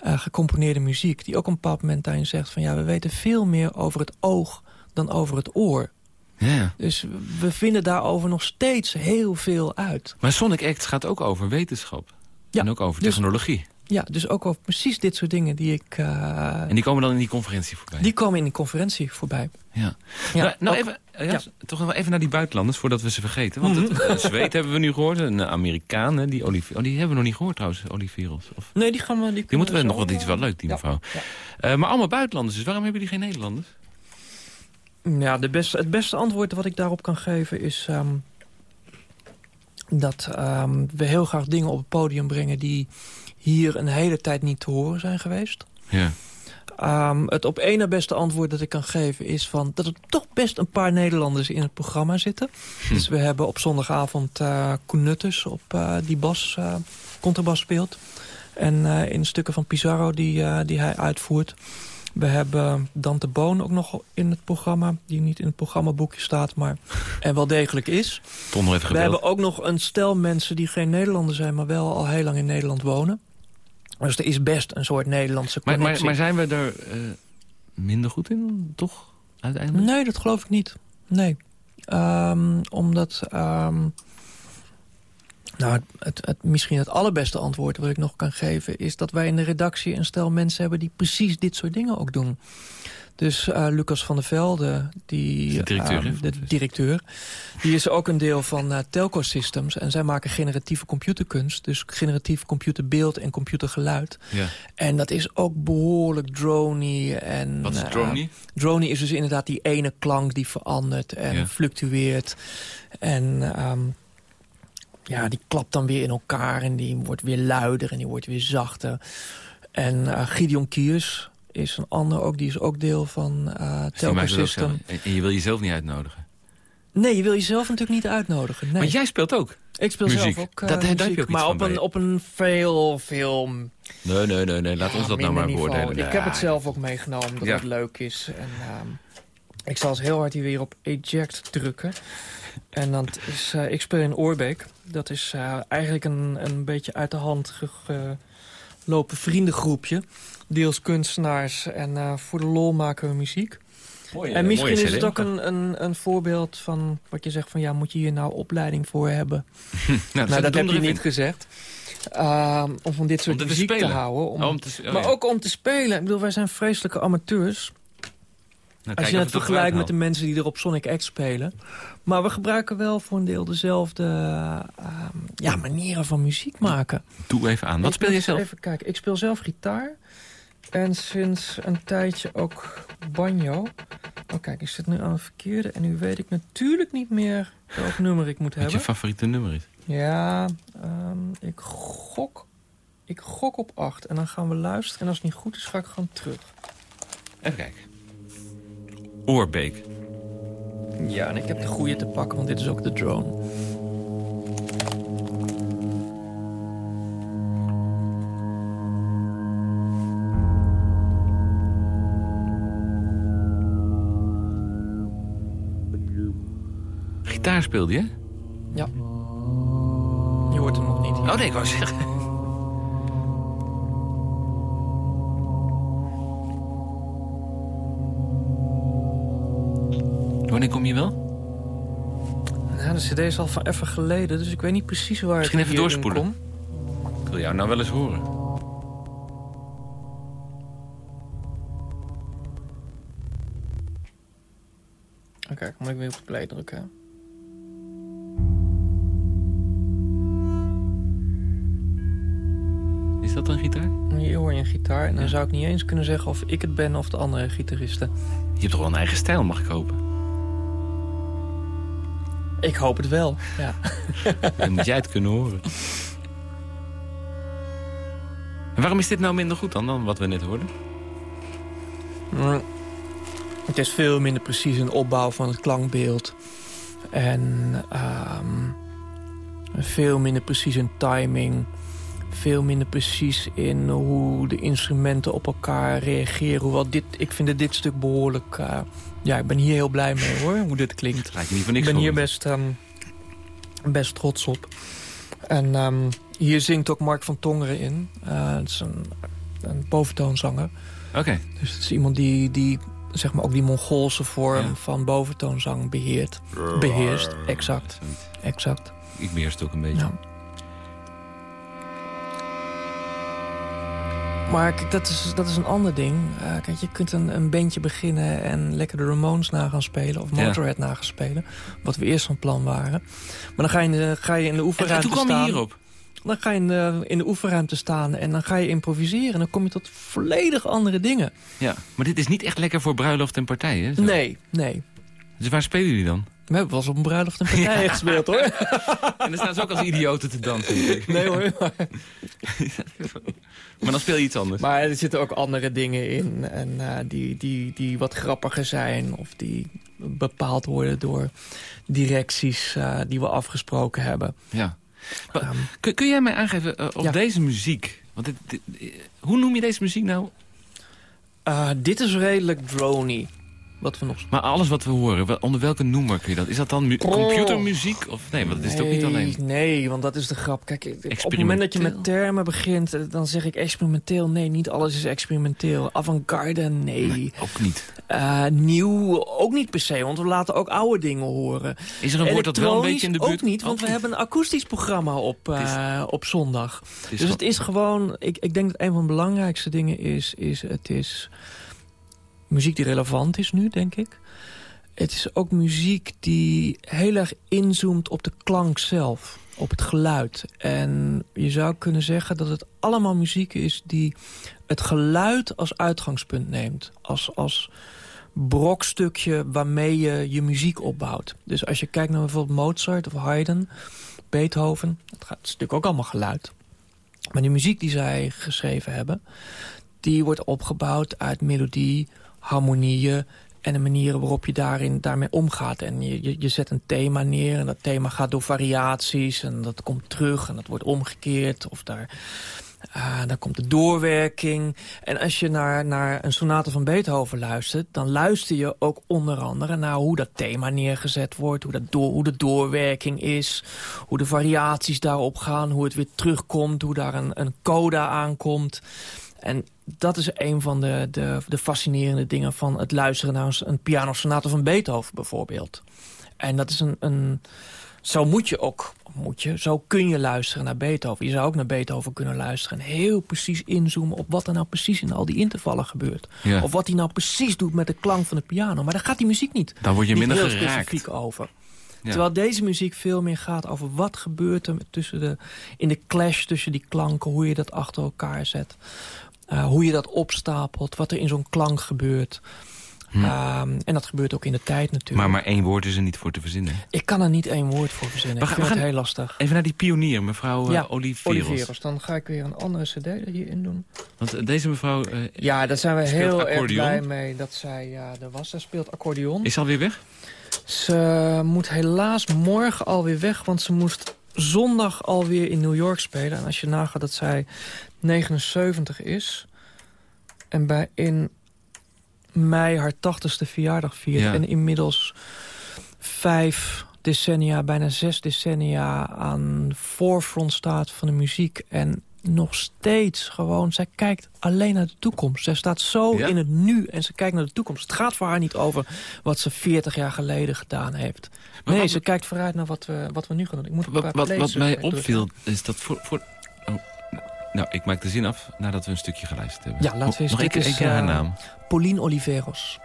uh, gecomponeerde muziek... die ook op een bepaald moment daarin zegt van... ja, we weten veel meer over het oog dan over het oor. Ja. Dus we vinden daarover nog steeds heel veel uit. Maar Sonic Act gaat ook over wetenschap. Ja, en ook over dus- technologie. Ja, dus ook over precies dit soort dingen die ik... Uh, En die komen dan in die conferentie voorbij? die komen in die conferentie voorbij. Ja. Ja, nou, nou even, ja, ja. toch nog wel even naar die buitenlanders, voordat we ze vergeten. Want het, een Zweed hebben we nu gehoord, een Amerikaan, hè, die, Olivier, oh, die hebben we nog niet gehoord trouwens, Oliveros. Of, Nee, die gaan we... Die, die moeten we nog wel, die is wel eh, leuk, die mevrouw. Eh, maar allemaal buitenlanders, dus waarom hebben die geen Nederlanders? Ja, de beste, het beste antwoord wat ik daarop kan geven is... ehm, dat ehm, we heel graag dingen op het podium brengen... die hier een hele tijd niet te horen zijn geweest. Ja. Ehm, het op één na beste antwoord dat ik kan geven is van... dat er toch best een paar Nederlanders in het programma zitten. Dus we hebben op zondagavond eh Koen Nutters op eh, die bas, eh contrabas speelt. En in stukken van Pizarro die, die hij uitvoert. We hebben Dante Boon ook nog in het programma... die niet in het programmaboekje staat, maar en wel degelijk is. We hebben ook nog een stel mensen die geen Nederlander zijn... maar wel al heel lang in Nederland wonen. Dus er is best een soort Nederlandse connectie. maar, maar zijn we er eh, minder goed in, toch? Uiteindelijk? Nee, dat geloof ik niet. Nee. Ehm, omdat... ehm, nou, het, het, het- misschien het allerbeste antwoord wat ik nog kan geven... is dat wij in de redactie een stel mensen hebben... die precies dit soort dingen ook doen. Dus eh, Lucas van der Velde, die, De directeur, de het directeur... die is ook een deel van eh, Telco Systems. En zij maken generatieve computerkunst. Dus generatief computerbeeld en computergeluid. Ja. En dat is ook behoorlijk drony. En, Wat is eh, drony? Drony is dus inderdaad die ene klank die verandert en Ja. fluctueert. En ehm, ja, die klapt dan weer in elkaar en die wordt weer luider en die wordt weer zachter. En eh, Gideon Kiers is een ander ook, die is ook deel van die Telco System. En- je wil jezelf niet uitnodigen. Nee, je wil jezelf natuurlijk niet uitnodigen. Nee. Maar jij speelt ook. ik speel muziek. zelf ook eh, Dat- heb je ook maar op een, op een veel, veel Nee, nee, nee, nee. laat Ja, ons dat nou maar niveau. beoordelen. Ik Ja. heb het zelf ook meegenomen, dat Ja. het leuk is. En, ehm, ik zal eens heel hard hier weer op eject drukken. En dan is, eh, ik speel in Oorbeek. Dat is eigenlijk een, een beetje uit de hand gelopen vriendengroepje. Deels kunstenaars en eh, voor de lol maken we muziek. Mooie- en misschien mooie is het ook een, een, een voorbeeld van wat je zegt van... ja, moet je hier nou opleiding voor hebben? (laughs) Nou, nou, dat heb je niet gezegd. Ehm, om van dit soort te muziek te houden. Om, Oh, om te- oh, maar ja. ook om te spelen. Ik bedoel, wij zijn vreselijke amateurs. Nou, Als je het vergelijkt met de mensen die er op Sonic X spelen. Maar we gebruiken wel voor een deel dezelfde ehm, ja, manieren van muziek maken. Doe even aan. Wat Ik speel je zelf? Even kijken. Ik speel zelf gitaar. En sinds een tijdje ook banjo. Oh kijk, ik zit nu aan het verkeerde. En nu weet ik natuurlijk niet meer welk nummer ik moet Wat je hebben. favoriete nummer is. Ja, ehm, ik gok... Ik gok op 8 en dan gaan we luisteren. En als het niet goed is, ga ik gewoon terug. Even kijken. Oorbeek. Ja, en ik heb de goede te pakken, want dit is ook de drone. Gitaar speelde je? Ja. Je hoort hem nog niet. hier. Oh nee, ik wou zeggen. Wanneer kom je wel? Nou, de cd is al van even geleden, dus ik weet niet precies waar Misschien ik even doorspoelen. kom. Ik wil jou nou wel eens horen. Kijk, moet ik weer op play drukken. Gitaar? Hier hoor je een gitaar en dan Ja. zou ik niet eens kunnen zeggen of ik het ben of de andere gitaristen. Je hebt toch wel een eigen stijl, mag ik hopen? Ik hoop het wel, ja. (laughs) Dan moet jij het kunnen horen. En waarom is dit nou minder goed dan, dan wat we net hoorden? Mm. Het is veel minder precies een opbouw van het klankbeeld. En ehm, veel minder precies in timing. Veel minder precies in hoe de instrumenten op elkaar reageren. Hoewel dit, ik vind dit stuk behoorlijk... Uh, ja, ik ben hier heel blij mee hoor, hoe dit klinkt. Lijkt niet voor niks ik ben hier best, um, best trots op. En um, hier zingt ook Mark van Tongeren in. Uh, het is een, een boventoonzanger. Oké. Dus het is iemand die, die zeg maar ook die Mongoolse vorm ja. van boventoonzang beheert. Beheerst, exact. exact. Ik beheerst het ook een beetje. Ja. Maar kijk, dat is, dat is een ander ding. Uh, kijk, je kunt een, een bandje beginnen en lekker de Ramones na gaan spelen. Of Motorhead ja. na gaan spelen. Wat we eerst van plan waren. Maar dan ga je in de, ga je in de oefenruimte en, en toen kwam staan. je hierop? Dan ga je in de, in de oefenruimte staan en dan ga je improviseren. En dan kom je tot volledig andere dingen. Ja, maar dit is niet echt lekker voor bruiloft en partijen, zo. Nee, nee. Dus waar spelen jullie dan? We hebben wel eens op een bruiloft en partijen (laughs) ja. gespeeld, hoor. En dan staan ze ook als idioten te dansen. Nee, hoor. Maar... (laughs) maar dan speel je iets anders. Maar er zitten ook andere dingen in. En uh, die, die, die wat grappiger zijn. Of die bepaald worden door directies uh, die we afgesproken hebben. Ja. Um, kun, kun, jij mij aangeven uh, op ja. deze muziek... Want dit, dit, hoe noem je deze muziek nou? Dit is redelijk drony. Wat we nog... Maar alles wat we horen, onder welke noemer kun je dat? Is dat dan oh. computermuziek? Of nee, want dat is nee, het ook niet alleen. Nee, want dat is de grap. Kijk, op het moment dat je met termen begint, dan zeg ik experimenteel. Nee, niet alles is experimenteel. Avant-garde, nee. nee. Ook niet. Uh, nieuw, ook niet per se, want we laten ook oude dingen horen. Is er een woord dat wel een beetje in de buurt... ook niet, want ook we niet. hebben een akoestisch programma op, uh, is... op zondag. Het dus het is gewoon... Ik, ik denk dat een van de belangrijkste dingen is... is het is muziek die relevant is nu, denk ik. Het is ook muziek die heel erg inzoomt op de klank zelf. Op het geluid. En je zou kunnen zeggen dat het allemaal muziek is die het geluid als uitgangspunt neemt. Als, als brokstukje waarmee je je muziek opbouwt. Dus als je kijkt naar bijvoorbeeld Mozart of Haydn, Beethoven... het gaat natuurlijk ook allemaal geluid. Maar die muziek die zij geschreven hebben... die wordt opgebouwd uit melodie, harmonieën en de manieren waarop je daarin, daarmee omgaat. En je, je, je, zet een thema neer en dat thema gaat door variaties... en dat komt terug en dat wordt omgekeerd. Of daar, uh, komt de doorwerking. En als je naar, naar een sonate van Beethoven luistert... dan luister je ook onder andere naar hoe dat thema neergezet wordt... hoe, dat door, hoe de doorwerking is, hoe de variaties daarop gaan... hoe het weer terugkomt, hoe daar een, een coda aankomt... En dat is een van de, de, de fascinerende dingen van het luisteren naar een pianosonate van Beethoven bijvoorbeeld. En dat is een, een... Zo moet je ook, moet je, zo kun je luisteren naar Beethoven. Je zou ook naar Beethoven kunnen luisteren en heel precies inzoomen op wat er nou precies in al die intervallen gebeurt. Ja. Of wat hij nou precies doet met de klank van de piano. Maar daar gaat die muziek niet. Dan word je minder heel geraakt. specifiek over. Ja. Terwijl deze muziek veel meer gaat over wat gebeurt er tussen de, in de clash tussen die klanken. Hoe je dat achter elkaar zet. Uh, hoe je dat opstapelt, wat er in zo'n klank gebeurt. Hm. Um, en dat gebeurt ook in de tijd natuurlijk. Maar, maar één woord is er niet voor te verzinnen. Ik kan er niet één woord voor verzinnen. We ik vind het heel lastig. Even naar die pionier, mevrouw ja, uh, Oliveros. Oliveros. Dan ga ik weer een andere cd hierin doen. Want deze mevrouw... Uh, ja, daar zijn we heel erg blij mee dat zij ja, er was. Zij speelt accordeon. Is ze alweer weg? Ze moet helaas morgen alweer weg, want ze moest zondag alweer in New York spelen. En als je nagaat dat zij 79 is. En bij in mei haar 80ste verjaardag viert. Ja. En inmiddels vijf decennia, bijna zes decennia aan voorfront staat van de muziek. En nog steeds gewoon, zij kijkt alleen naar de toekomst. Zij staat zo Ja? in het nu en ze kijkt naar de toekomst. Het gaat voor haar niet over wat ze 40 jaar geleden gedaan heeft. Maar nee, wat- ze kijkt vooruit naar wat we, wat we nu gaan doen. Ik moet Wat, wat, wat mij opviel, is dat voor... voor nou, ik maak de zin af nadat we een stukje geluisterd hebben. Ja, laten we eens- Nog één keer- haar eh, naam. Pauline Oliveros.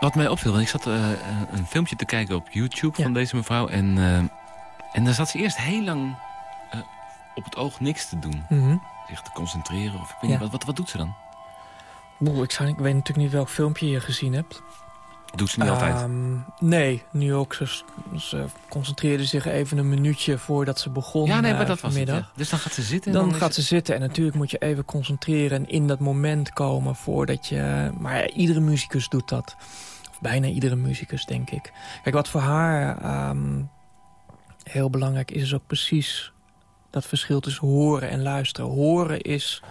Wat, mij opviel, want ik zat uh, een filmpje te kijken op YouTube van deze mevrouw. En, uh, en daar zat ze eerst heel lang uh, op het oog niks te doen. Mm -hmm. Zich te concentreren. Of ik weet niet, wat, wat, wat doet ze dan? Boe, ik, zou, ik weet natuurlijk niet welk filmpje je gezien hebt. Doet ze niet um, altijd? Nee, nu ook. Ze, ze, concentreerde zich even een minuutje voordat ze begon. Ja, nee, maar dat was het, ja. Dus dan gaat ze zitten? Dan, dan gaat ze zitten en natuurlijk moet je even concentreren... en in dat moment komen voordat je... Maar iedere muzikus doet dat. Of bijna iedere muzikus, denk ik. Kijk, wat voor haar um, heel belangrijk is... is ook precies dat verschil tussen horen en luisteren. Horen is...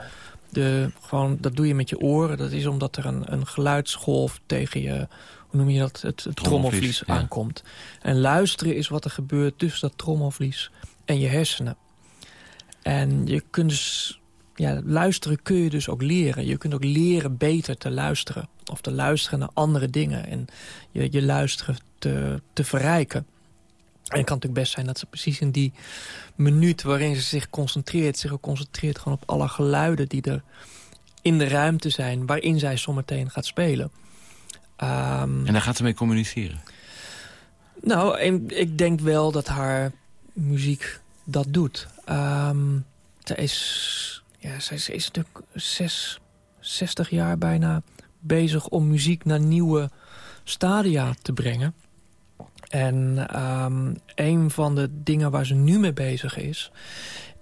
De, gewoon, dat doe je met je oren. Dat is omdat er een, een geluidsgolf tegen je hoe noem je dat, het, het trommelvlies ja. aankomt. En luisteren is wat er gebeurt tussen dat trommelvlies en je hersenen. En je kunt dus, ja, luisteren kun je dus ook leren. Je kunt ook leren beter te luisteren. Of te luisteren naar andere dingen. En je, je luisteren te, te verrijken. En het kan natuurlijk best zijn dat ze precies in die minuut waarin ze zich concentreert... zich ook concentreert gewoon op alle geluiden die er in de ruimte zijn... waarin zij zometeen gaat spelen. Um, en daar gaat ze mee communiceren? Nou, ik denk wel dat haar muziek dat doet. Um, ze is, ja, zij is, is natuurlijk zes, 60 jaar bijna bezig om muziek naar nieuwe stadia te brengen. En um, een van de dingen waar ze nu mee bezig is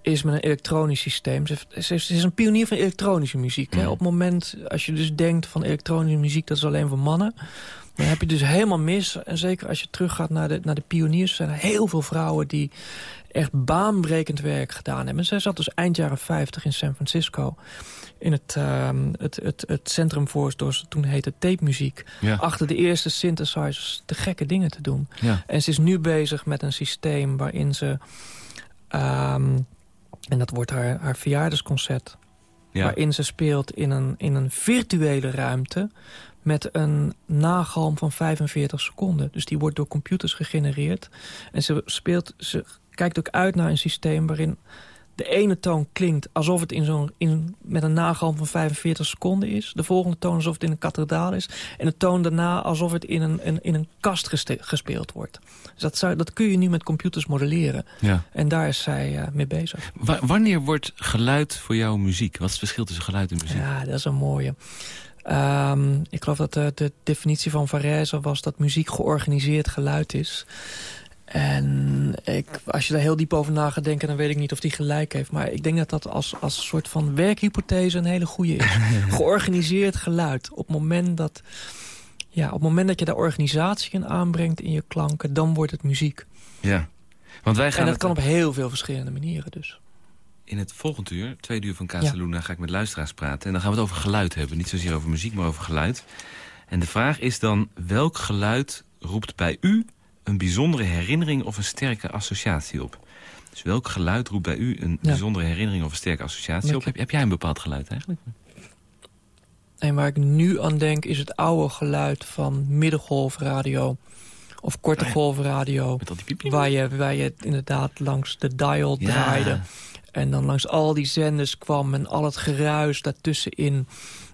is met een elektronisch systeem. Ze, ze, ze is een pionier van elektronische muziek. Hè? Op het moment, als je dus denkt van elektronische muziek... dat is alleen voor mannen... dan heb je dus helemaal mis. En zeker als je teruggaat naar de, naar de pioniers... zijn er heel veel vrouwen die echt baanbrekend werk gedaan hebben. Zij zat dus eind jaren 50 in San Francisco... in het, uh, het, het, het centrum voor, zoals toen heette, tape muziek. Ja. Achter de eerste synthesizers de gekke dingen te doen. Ja. En ze is nu bezig met een systeem waarin ze... Um, en dat wordt haar, haar verjaardagsconcert. Ja. Waarin ze speelt in een, in een virtuele ruimte... met een nagalm van 45 seconden. Dus die wordt door computers gegenereerd. En ze, speelt, ze kijkt ook uit naar een systeem waarin de ene toon klinkt alsof het in zo'n in, met een nagalm van 45 seconden is. De volgende toon alsof het in een kathedraal is. En de toon daarna alsof het in een, in, in een kast gespeeld wordt. Dus dat, zou, dat kun je nu met computers modelleren. Ja. En daar is zij uh, mee bezig. Wa wanneer wordt geluid voor jou muziek? Wat is het verschil tussen geluid en muziek? Ja, dat is een mooie. Um, ik geloof dat de, de definitie van Varese was dat muziek georganiseerd geluid is. En ik, als je daar heel diep over na gaat denken... dan weet ik niet of die gelijk heeft. Maar ik denk dat dat als, als een soort van werkhypothese een hele goede is. (laughs) Georganiseerd geluid. Op het moment dat, ja, op het moment dat je daar organisatie in aanbrengt in je klanken... dan wordt het muziek. Ja. Want wij gaan en dat het... kan op heel veel verschillende manieren dus. In het volgende uur, tweede uur van Casaluna, ja. ga ik met luisteraars praten. En dan gaan we het over geluid hebben. Niet zozeer over muziek, maar over geluid. En de vraag is dan, welk geluid roept bij u een bijzondere herinnering of een sterke associatie op. Dus welk geluid roept bij u een ja. bijzondere herinnering of een sterke associatie op? Heb, heb, jij een bepaald geluid eigenlijk? En waar ik nu aan denk is het oude geluid van middengolfradio of korte Ah, golfradio. Waar je, waar je inderdaad langs de dial Ja. draaide. En dan langs al die zenders kwam en al het geruis daartussenin.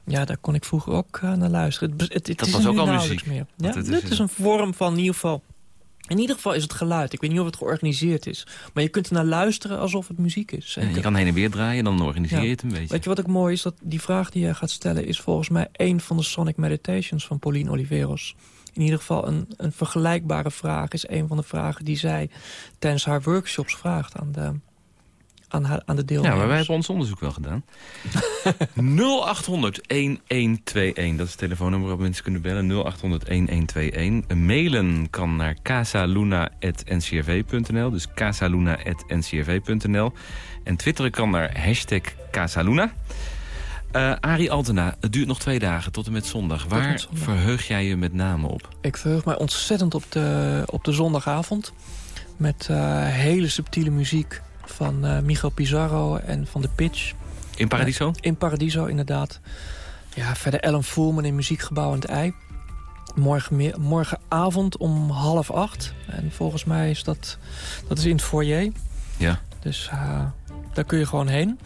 Ja, daar kon ik vroeger ook uh, naar luisteren. Het, het, het Dat is was ook al muziek. Meer. Ja, het is dit is een vorm van in ieder geval... In ieder geval is het geluid. Ik weet niet of het georganiseerd is. Maar je kunt er naar luisteren alsof het muziek is. En Ja, je kan heen en weer draaien, dan organiseer je Ja. het een beetje. Weet je wat ook mooi is? Dat die vraag die jij gaat stellen is volgens mij een van de Sonic Meditations van Pauline Oliveros. In ieder geval een, een vergelijkbare vraag is een van de vragen die zij tijdens haar workshops vraagt aan de, aan haar, aan de Ja, deelnemers. maar wij hebben ons onderzoek wel gedaan. (laughs) 0800 1121, dat is het telefoonnummer waarop mensen kunnen bellen. 0800 1121. Mailen kan naar casaluna.ncrv.nl, dus casaluna.ncrv.nl. En twitteren kan naar hashtag Casaluna. Eh Arie Altena, het duurt nog twee dagen tot en met zondag. Waar zondag. verheug jij je met name op? Ik verheug mij ontzettend op de, op de zondagavond. Met eh, hele subtiele muziek van eh Michael Pizarro en van de Pitch. In Paradiso? In Paradiso, inderdaad. Ja, verder Ellen Voelman in Muziekgebouw aan het Ei. Morgen, morgenavond om half acht. En volgens mij is dat, dat is in het foyer. Ja. Dus uh, daar kun je gewoon heen.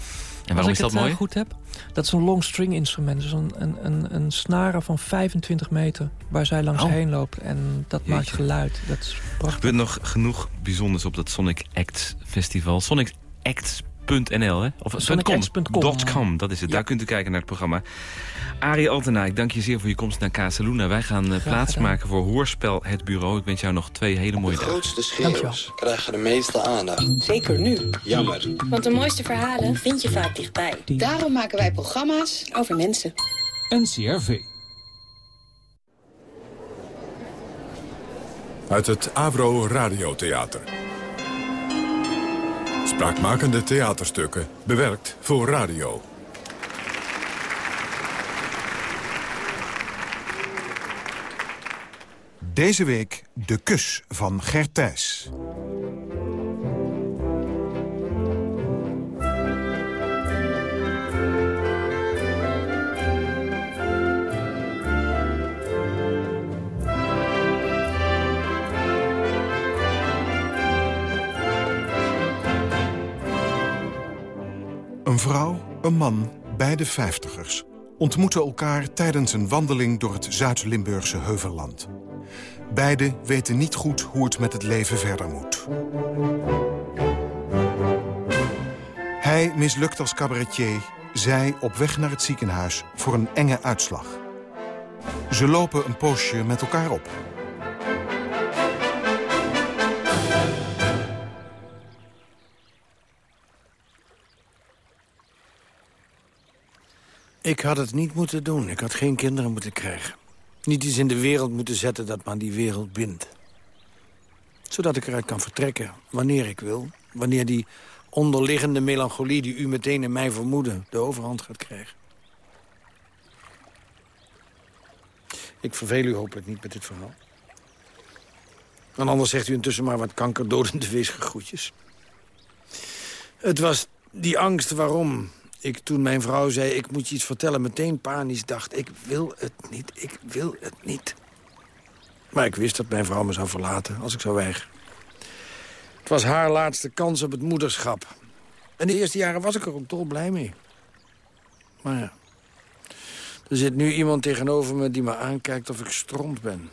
En waarom is dat Als ik mooi? het eh, goed heb. Dat is een long string instrument. Dus een, een, een, een snare van 25 meter waar zij langs Oh. heen loopt. En dat Jeetje. maakt geluid. Dat is Er prachtig. gebeurt nog genoeg bijzonders op dat Sonic Acts festival. SonicActs.nl, hè? Of. .com. .com, dat is het. Ja. Daar kunt u kijken naar het programma. Arie Altena, ik dank je zeer voor je komst naar Casaluna. Wij gaan uh, plaatsmaken voor Hoorspel Het Bureau. Ik wens jou nog twee hele mooie De dagen. grootste schreeuwers Dankjewel. krijgen de meeste aandacht. Zeker nu. Jammer. Want de mooiste verhalen vind je vaak dichtbij. Daarom maken wij programma's Over mensen. NCRV. Uit het Avro Radiotheater. Spraakmakende theaterstukken, bewerkt voor radio. Deze week De Kus van Gert. Een vrouw, een man, beide vijftigers... ontmoeten elkaar tijdens een wandeling door het Zuid-Limburgse Heuvelland. Beiden weten niet goed hoe het met het leven verder moet. Hij mislukt als cabaretier, zij op weg naar het ziekenhuis voor een enge uitslag. Ze lopen een poosje met elkaar op. Ik had het niet moeten doen. Ik had geen kinderen moeten krijgen. Niet iets in de wereld moeten zetten dat me aan die wereld bindt. Zodat ik eruit kan vertrekken, wanneer ik wil. Wanneer die onderliggende melancholie die u meteen in mij vermoeden... de overhand gaat krijgen. Ik verveel u hopelijk niet met dit verhaal. En anders zegt u intussen maar wat kankerdodende weesgegroetjes. Het was die angst waarom ik toen mijn vrouw zei... ik moet je iets vertellen, meteen panisch dacht... ik wil het niet, ik wil het niet. Maar ik wist dat mijn vrouw me zou verlaten als ik zou weigeren. Het was haar laatste kans op het moederschap. En de eerste jaren was ik er ook dolblij mee. Maar ja, er zit nu iemand tegenover me die me aankijkt of ik stront ben.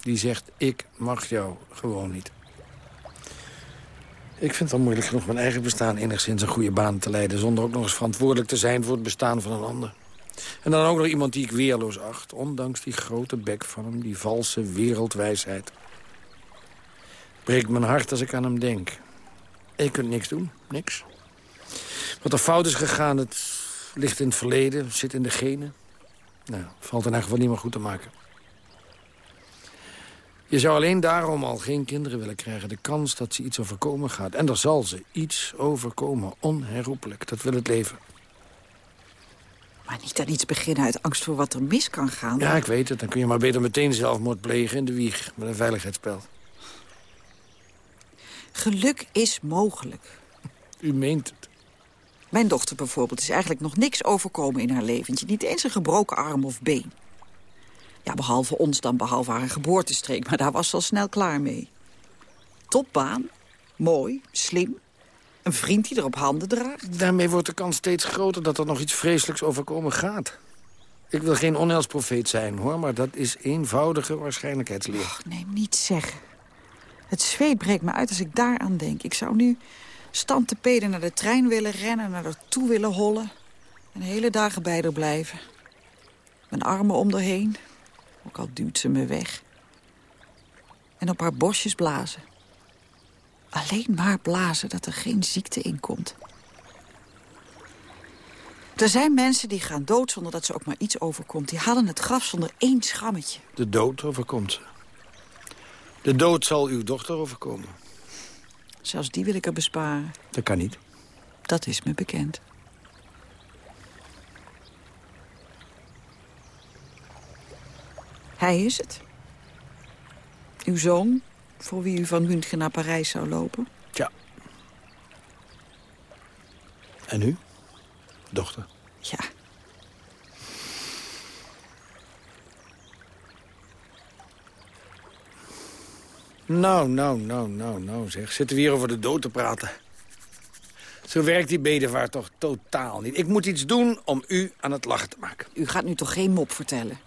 Die zegt, ik mag jou gewoon niet. Ik vind het al moeilijk genoeg mijn eigen bestaan enigszins een goede baan te leiden... zonder ook nog eens verantwoordelijk te zijn voor het bestaan van een ander. En dan ook nog iemand die ik weerloos acht... ondanks die grote bek van hem, die valse wereldwijsheid. Breekt mijn hart als ik aan hem denk. En je kunt niks doen, niks. Wat er fout is gegaan, het ligt in het verleden, zit in de genen. Nou, valt in elk geval niet meer goed te maken. Je zou alleen daarom al geen kinderen willen krijgen. De kans dat ze iets overkomen gaat. En er zal ze iets overkomen, onherroepelijk. Dat wil het leven. Maar niet aan iets beginnen uit angst voor wat er mis kan gaan. Ja, ik weet het. Dan kun je maar beter meteen zelfmoord plegen in de wieg. Met een veiligheidsspel. Geluk is mogelijk. U meent het. Mijn dochter bijvoorbeeld is eigenlijk nog niks overkomen in haar leventje. Niet eens een gebroken arm of been. Ja, behalve ons dan, behalve haar geboortestreek. Maar daar was ze al snel klaar mee. Topbaan, mooi, slim. Een vriend die er op handen draagt. Daarmee wordt de kans steeds groter dat er nog iets vreselijks overkomen gaat. Ik wil geen onheilsprofeet zijn, hoor, maar dat is eenvoudige waarschijnlijkheidsleer. Och, nee, niet zeggen. Het zweet breekt me uit als ik daaraan denk. Ik zou nu stand te peden naar de trein willen rennen... naar haar toe willen hollen. En hele dagen bij haar blijven. Mijn armen om haar heen. Ook al duwt ze me weg. En op haar borstjes blazen. Alleen maar blazen dat er geen ziekte in komt. Er zijn mensen die gaan dood zonder dat ze ook maar iets overkomt. Die halen het graf zonder één schrammetje. De dood overkomt ze. De dood zal uw dochter overkomen. Zelfs die wil ik er besparen. Dat kan niet. Dat is me bekend. Hij is het. Uw zoon, voor wie u van München naar Parijs zou lopen. Tja. En u? Dochter. Ja. Nou, nou, nou, nou, nou, zeg. Zitten we hier over de dood te praten? Zo werkt die bedevaart toch totaal niet. Ik moet iets doen om u aan het lachen te maken. U gaat nu toch geen mop vertellen?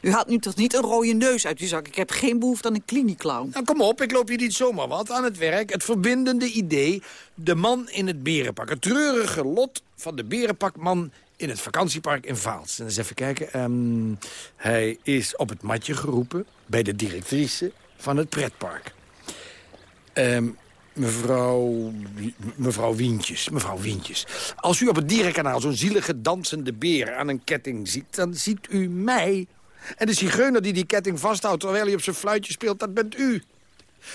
U haalt nu toch niet een rode neus uit uw zak? Ik heb geen behoefte aan een klinieclown. Nou, kom op, ik loop hier niet zomaar wat aan het werk. Het verbindende idee, de man in het berenpak. Het treurige lot van de berenpakman in het vakantiepark in Vaals. En eens even kijken. Ehm, hij is op het matje geroepen bij de directrice van het pretpark. Ehm, mevrouw, mevrouw Wientjes, mevrouw Wientjes. Als u op het dierenkanaal zo'n zielige dansende beer aan een ketting ziet... dan ziet u mij. En de zigeuner die die ketting vasthoudt terwijl hij op zijn fluitje speelt, dat bent u.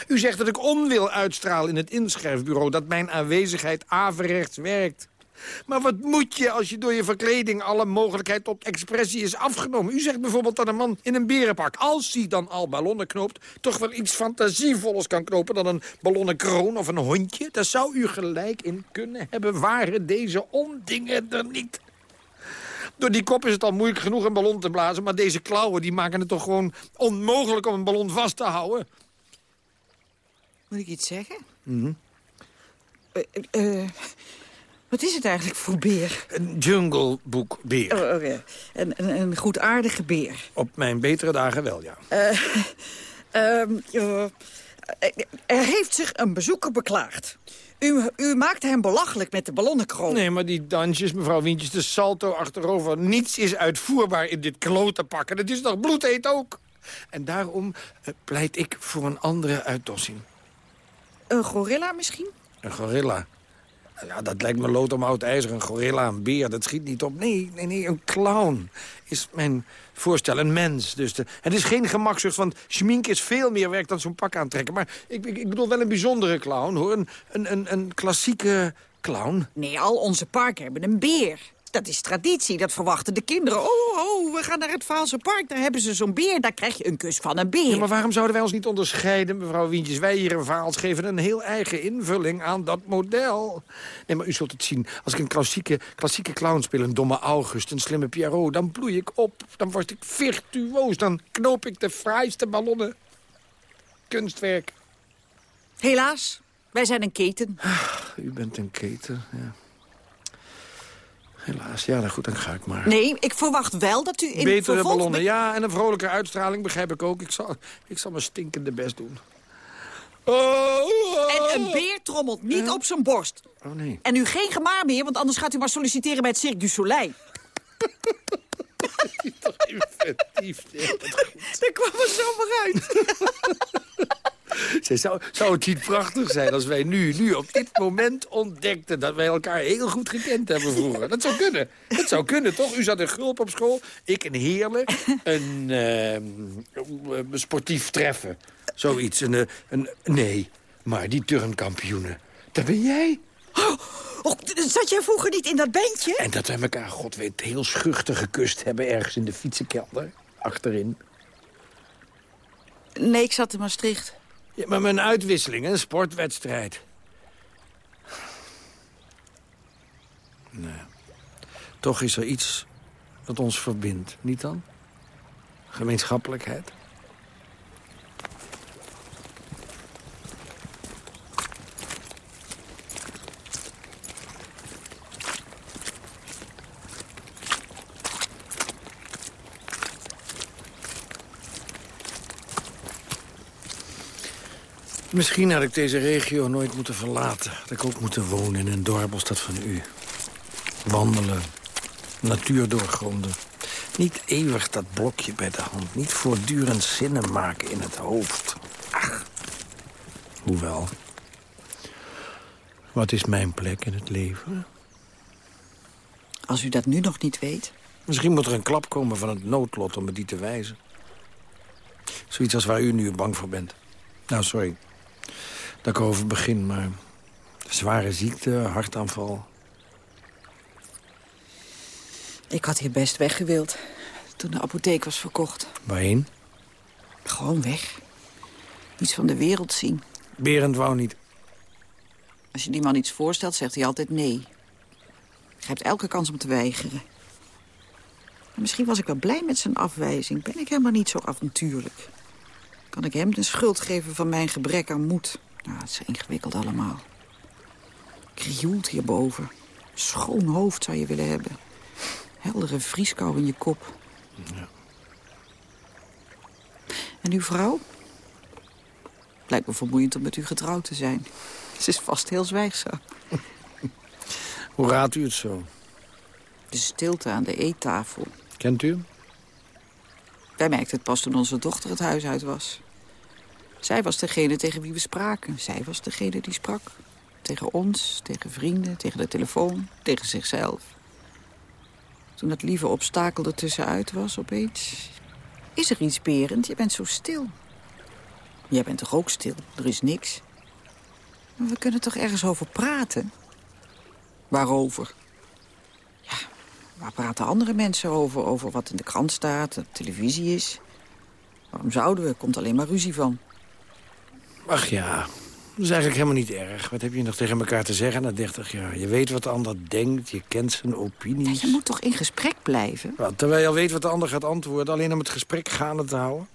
U zegt dat ik onwil uitstraal in het inschrijfbureau... dat mijn aanwezigheid averechts werkt. Maar wat moet je als je door je verkleding alle mogelijkheid tot expressie is afgenomen? U zegt bijvoorbeeld dat een man in een berenpak, als hij dan al ballonnen knoopt... toch wel iets fantasievols kan knopen dan een ballonnen of een hondje? Daar zou u gelijk in kunnen hebben, waren deze ondingen er niet. Door die kop is het al moeilijk genoeg een ballon te blazen... maar deze klauwen die maken het toch gewoon onmogelijk om een ballon vast te houden. Moet ik iets zeggen? Mm uh, wat is het eigenlijk voor beer? Een jungleboekbeer. Oh, oh ja. een, een, een goedaardige beer. Op mijn betere dagen wel, ja. Uh, er heeft zich een bezoeker beklaagd. U, u maakt hem belachelijk met de ballonnenkroon. Nee, maar die dansjes, mevrouw Wientjes, de salto achterover... niets is uitvoerbaar in dit klote pakken. Het is toch bloedheet ook? En daarom pleit ik voor een andere uitdossing. Een gorilla misschien? Een gorilla? Ja, dat lijkt me lood om oud ijzer. Een gorilla, een beer, dat schiet niet op. Nee, nee, nee, een clown is mijn voorstel. Een mens. Dus het is geen gemakzucht, want schmink is veel meer werk dan zo'n pak aantrekken. Maar ik, ik, ik, bedoel wel een bijzondere clown, hoor. Een, een, een, een klassieke clown. Nee, al onze parken hebben een beer. Dat is traditie, dat verwachten de kinderen. Oh, oh, we gaan naar het Vaalse Park, daar hebben ze zo'n beer. Daar krijg je een kus van een beer. Ja, maar waarom zouden wij ons niet onderscheiden, mevrouw Wientjes? Wij hier in Vaals geven een heel eigen invulling aan dat model. Nee, maar u zult het zien. Als ik een klassieke, klassieke clown speel, een domme August, een slimme Pierrot... dan bloei ik op, dan word ik virtuoos. Dan knoop ik de fraaiste ballonnen. Kunstwerk. Helaas, wij zijn een keten. Ach, u bent een keten, ja. Helaas, ja, dan goed, dan ga ik maar. Nee, ik verwacht wel dat u in Betere ballonnen, ja, en een vrolijke uitstraling begrijp ik ook. Ik zal, ik zal mijn stinkende best doen. Oh, En een beer trommelt niet op zijn borst. Oh, nee. En u geen gemaar meer, want anders gaat u maar solliciteren bij het Cirque du Soleil. (laughs) toch inventief. (laughs) Daar kwam er zomaar uit. (laughs) (laughs) Zou, zou het niet prachtig zijn als wij nu, nu op dit moment ontdekten... dat wij elkaar heel goed gekend hebben vroeger? Dat zou kunnen. Dat zou kunnen, toch? U zat in Gulp op school, ik in Heerlijk. (laughs) Een uh, sportief treffen. Zoiets. Een, eh, een, nee, maar die turnkampioenen. Dat ben jij. Oh, oh, zat jij vroeger niet in dat bandje? En dat wij elkaar, god weet, heel schuchter gekust hebben... ergens in de fietsenkelder, achterin. Nee, ik zat in Maastricht. Ja, maar mijn uitwisseling, een sportwedstrijd. Nee. Toch is er iets dat ons verbindt, niet dan? Gemeenschappelijkheid. Misschien had ik deze regio nooit moeten verlaten. Had ik ook moeten wonen in een dorp als dat van u. Wandelen, natuur doorgronden. Niet eeuwig dat blokje bij de hand. Niet voortdurend zinnen maken in het hoofd. Ach, hoewel. Wat is mijn plek in het leven? Als u dat nu nog niet weet. Misschien moet er een klap komen van het noodlot om me die te wijzen. Zoiets als waar u nu bang voor bent. Nou, sorry dat ik over begin, maar zware ziekte, hartaanval. Ik had hier best weggewild toen de apotheek was verkocht. Waarheen? Gewoon weg. Iets van de wereld zien. Berend wou niet. Als je die man iets voorstelt, zegt hij altijd nee. Hij hebt elke kans om te weigeren. misschien was ik wel blij met zijn afwijzing. Ben ik helemaal niet zo avontuurlijk. Kan ik hem de schuld geven van mijn gebrek aan moed? Nou, het is ingewikkeld allemaal. Krioelt hierboven. Schoon hoofd zou je willen hebben. Heldere vrieskou in je kop. Ja. En uw vrouw? Lijkt me vermoeiend om met u getrouwd te zijn. Ze is vast heel zwijgzaam. (laughs) Hoe raadt u het zo? De stilte aan de eettafel. Kent u hem? Wij merkten het pas toen onze dochter het huis uit was. Zij was degene tegen wie we spraken. Zij was degene die sprak. Tegen ons, tegen vrienden, tegen de telefoon, tegen zichzelf. Toen dat lieve obstakel er tussenuit was, opeens... Is er iets, Berend? Je bent zo stil. Jij bent toch ook stil? Er is niks. We kunnen toch ergens over praten? Waarover? Ja, waar praten andere mensen over? Over wat in de krant staat, op televisie is. Waarom zouden we? Er komt alleen maar ruzie van. Ach ja, dat is eigenlijk helemaal niet erg. Wat heb je nog tegen elkaar te zeggen na 30 jaar? Je weet wat de ander denkt, je kent zijn opinies. Ja, je moet toch in gesprek blijven? Wat, terwijl je al weet wat de ander gaat antwoorden... alleen om het gesprek gaande te houden?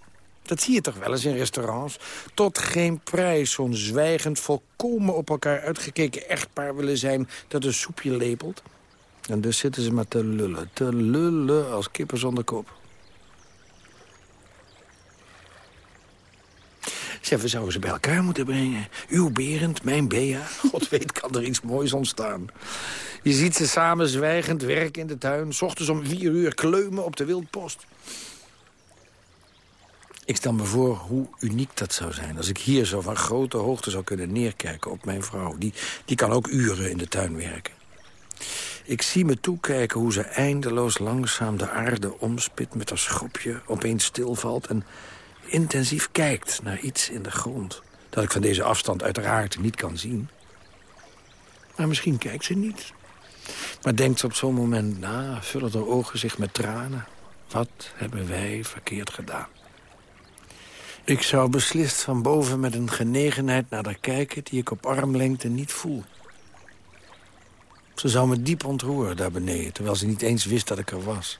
Dat zie je toch wel eens in restaurants? Tot geen prijs zo'n zwijgend, volkomen op elkaar uitgekeken echtpaar willen zijn... dat een soepje lepelt. En dus zitten ze maar te lullen, te lullen als kippen zonder kop. Zeg, we zouden ze bij elkaar moeten brengen. Uw Berend, mijn Bea. God weet kan er iets moois ontstaan. Je ziet ze samen zwijgend werken in de tuin. Ochtends om vier uur kleumen op de wildpost. Ik stel me voor hoe uniek dat zou zijn... als ik hier zo van grote hoogte zou kunnen neerkijken op mijn vrouw. Die, die kan ook uren in de tuin werken. Ik zie me toekijken hoe ze eindeloos langzaam de aarde omspit... met haar schopje, opeens stilvalt en intensief kijkt naar iets in de grond... dat ik van deze afstand uiteraard niet kan zien. Maar misschien kijkt ze niet. Maar denkt ze op zo'n moment na, vullen haar ogen zich met tranen. Wat hebben wij verkeerd gedaan? Ik zou beslist van boven met een genegenheid naar haar kijken... die ik op armlengte niet voel. Ze zou me diep ontroeren daar beneden... terwijl ze niet eens wist dat ik er was.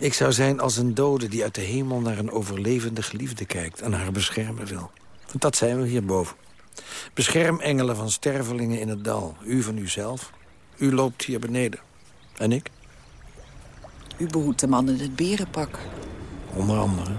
Ik zou zijn als een dode die uit de hemel naar een overlevende geliefde kijkt... en haar beschermen wil. Want dat zijn we hierboven. Beschermengelen van stervelingen in het dal. U van uzelf. U loopt hier beneden. En ik? U behoedt de man in het berenpak. Onder andere.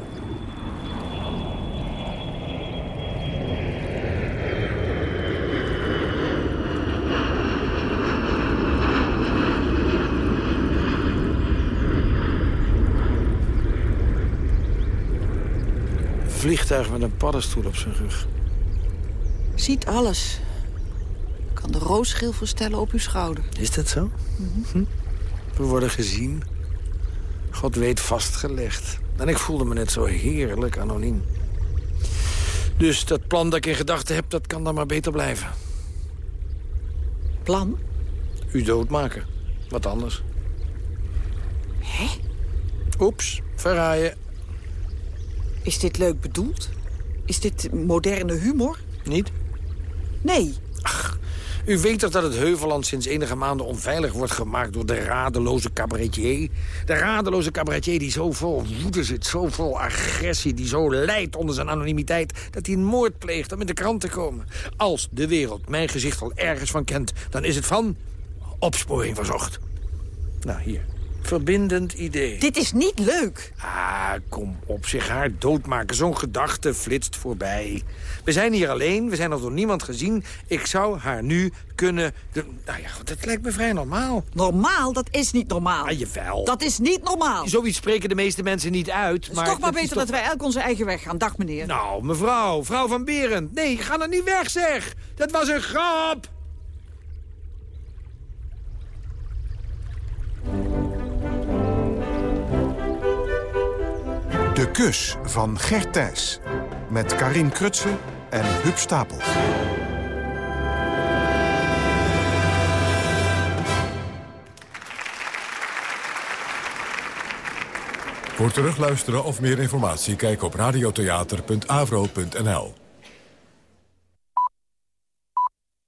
Vliegtuig met een paddenstoel op zijn rug. Ziet alles. Kan de roosschil verstellen op uw schouder. Is dat zo? hm? We worden gezien. God weet vastgelegd. En ik voelde me net zo heerlijk anoniem. Dus dat plan dat ik in gedachten heb, dat kan dan maar beter blijven. Plan? U doodmaken. Wat anders. Hé? Oeps, verraaien. Is dit leuk bedoeld? Is dit moderne humor? Niet? Nee. Ach, u weet toch dat het Heuvelland sinds enige maanden onveilig wordt gemaakt... door de radeloze cabaretier? De radeloze cabaretier die zo vol woede zit, zo vol agressie... die zo lijdt onder zijn anonimiteit... dat hij een moord pleegt om in de krant te komen. Als de wereld mijn gezicht al ergens van kent... dan is het van opsporing verzocht. Nou, hier. Verbindend idee. Dit is niet leuk. Ah, kom op, zich haar doodmaken. Zo'n gedachte flitst voorbij. We zijn hier alleen, we zijn nog door niemand gezien. Ik zou haar nu kunnen... De... Nou ja, dat lijkt me vrij normaal. Normaal? Dat is niet normaal. Ah, jawel. Dat is niet normaal. Zoiets spreken de meeste mensen niet uit. Het maar is toch maar dat beter toch- dat wij elk onze eigen weg gaan. Dag, meneer. Nou, mevrouw, vrouw van Berend. Nee, ga dan niet weg, zeg. Dat was een grap. De kus van Gert Thijs. Met Karin Krutsen en Huub Stapel. Voor terugluisteren of meer informatie kijk op radiotheater.avro.nl.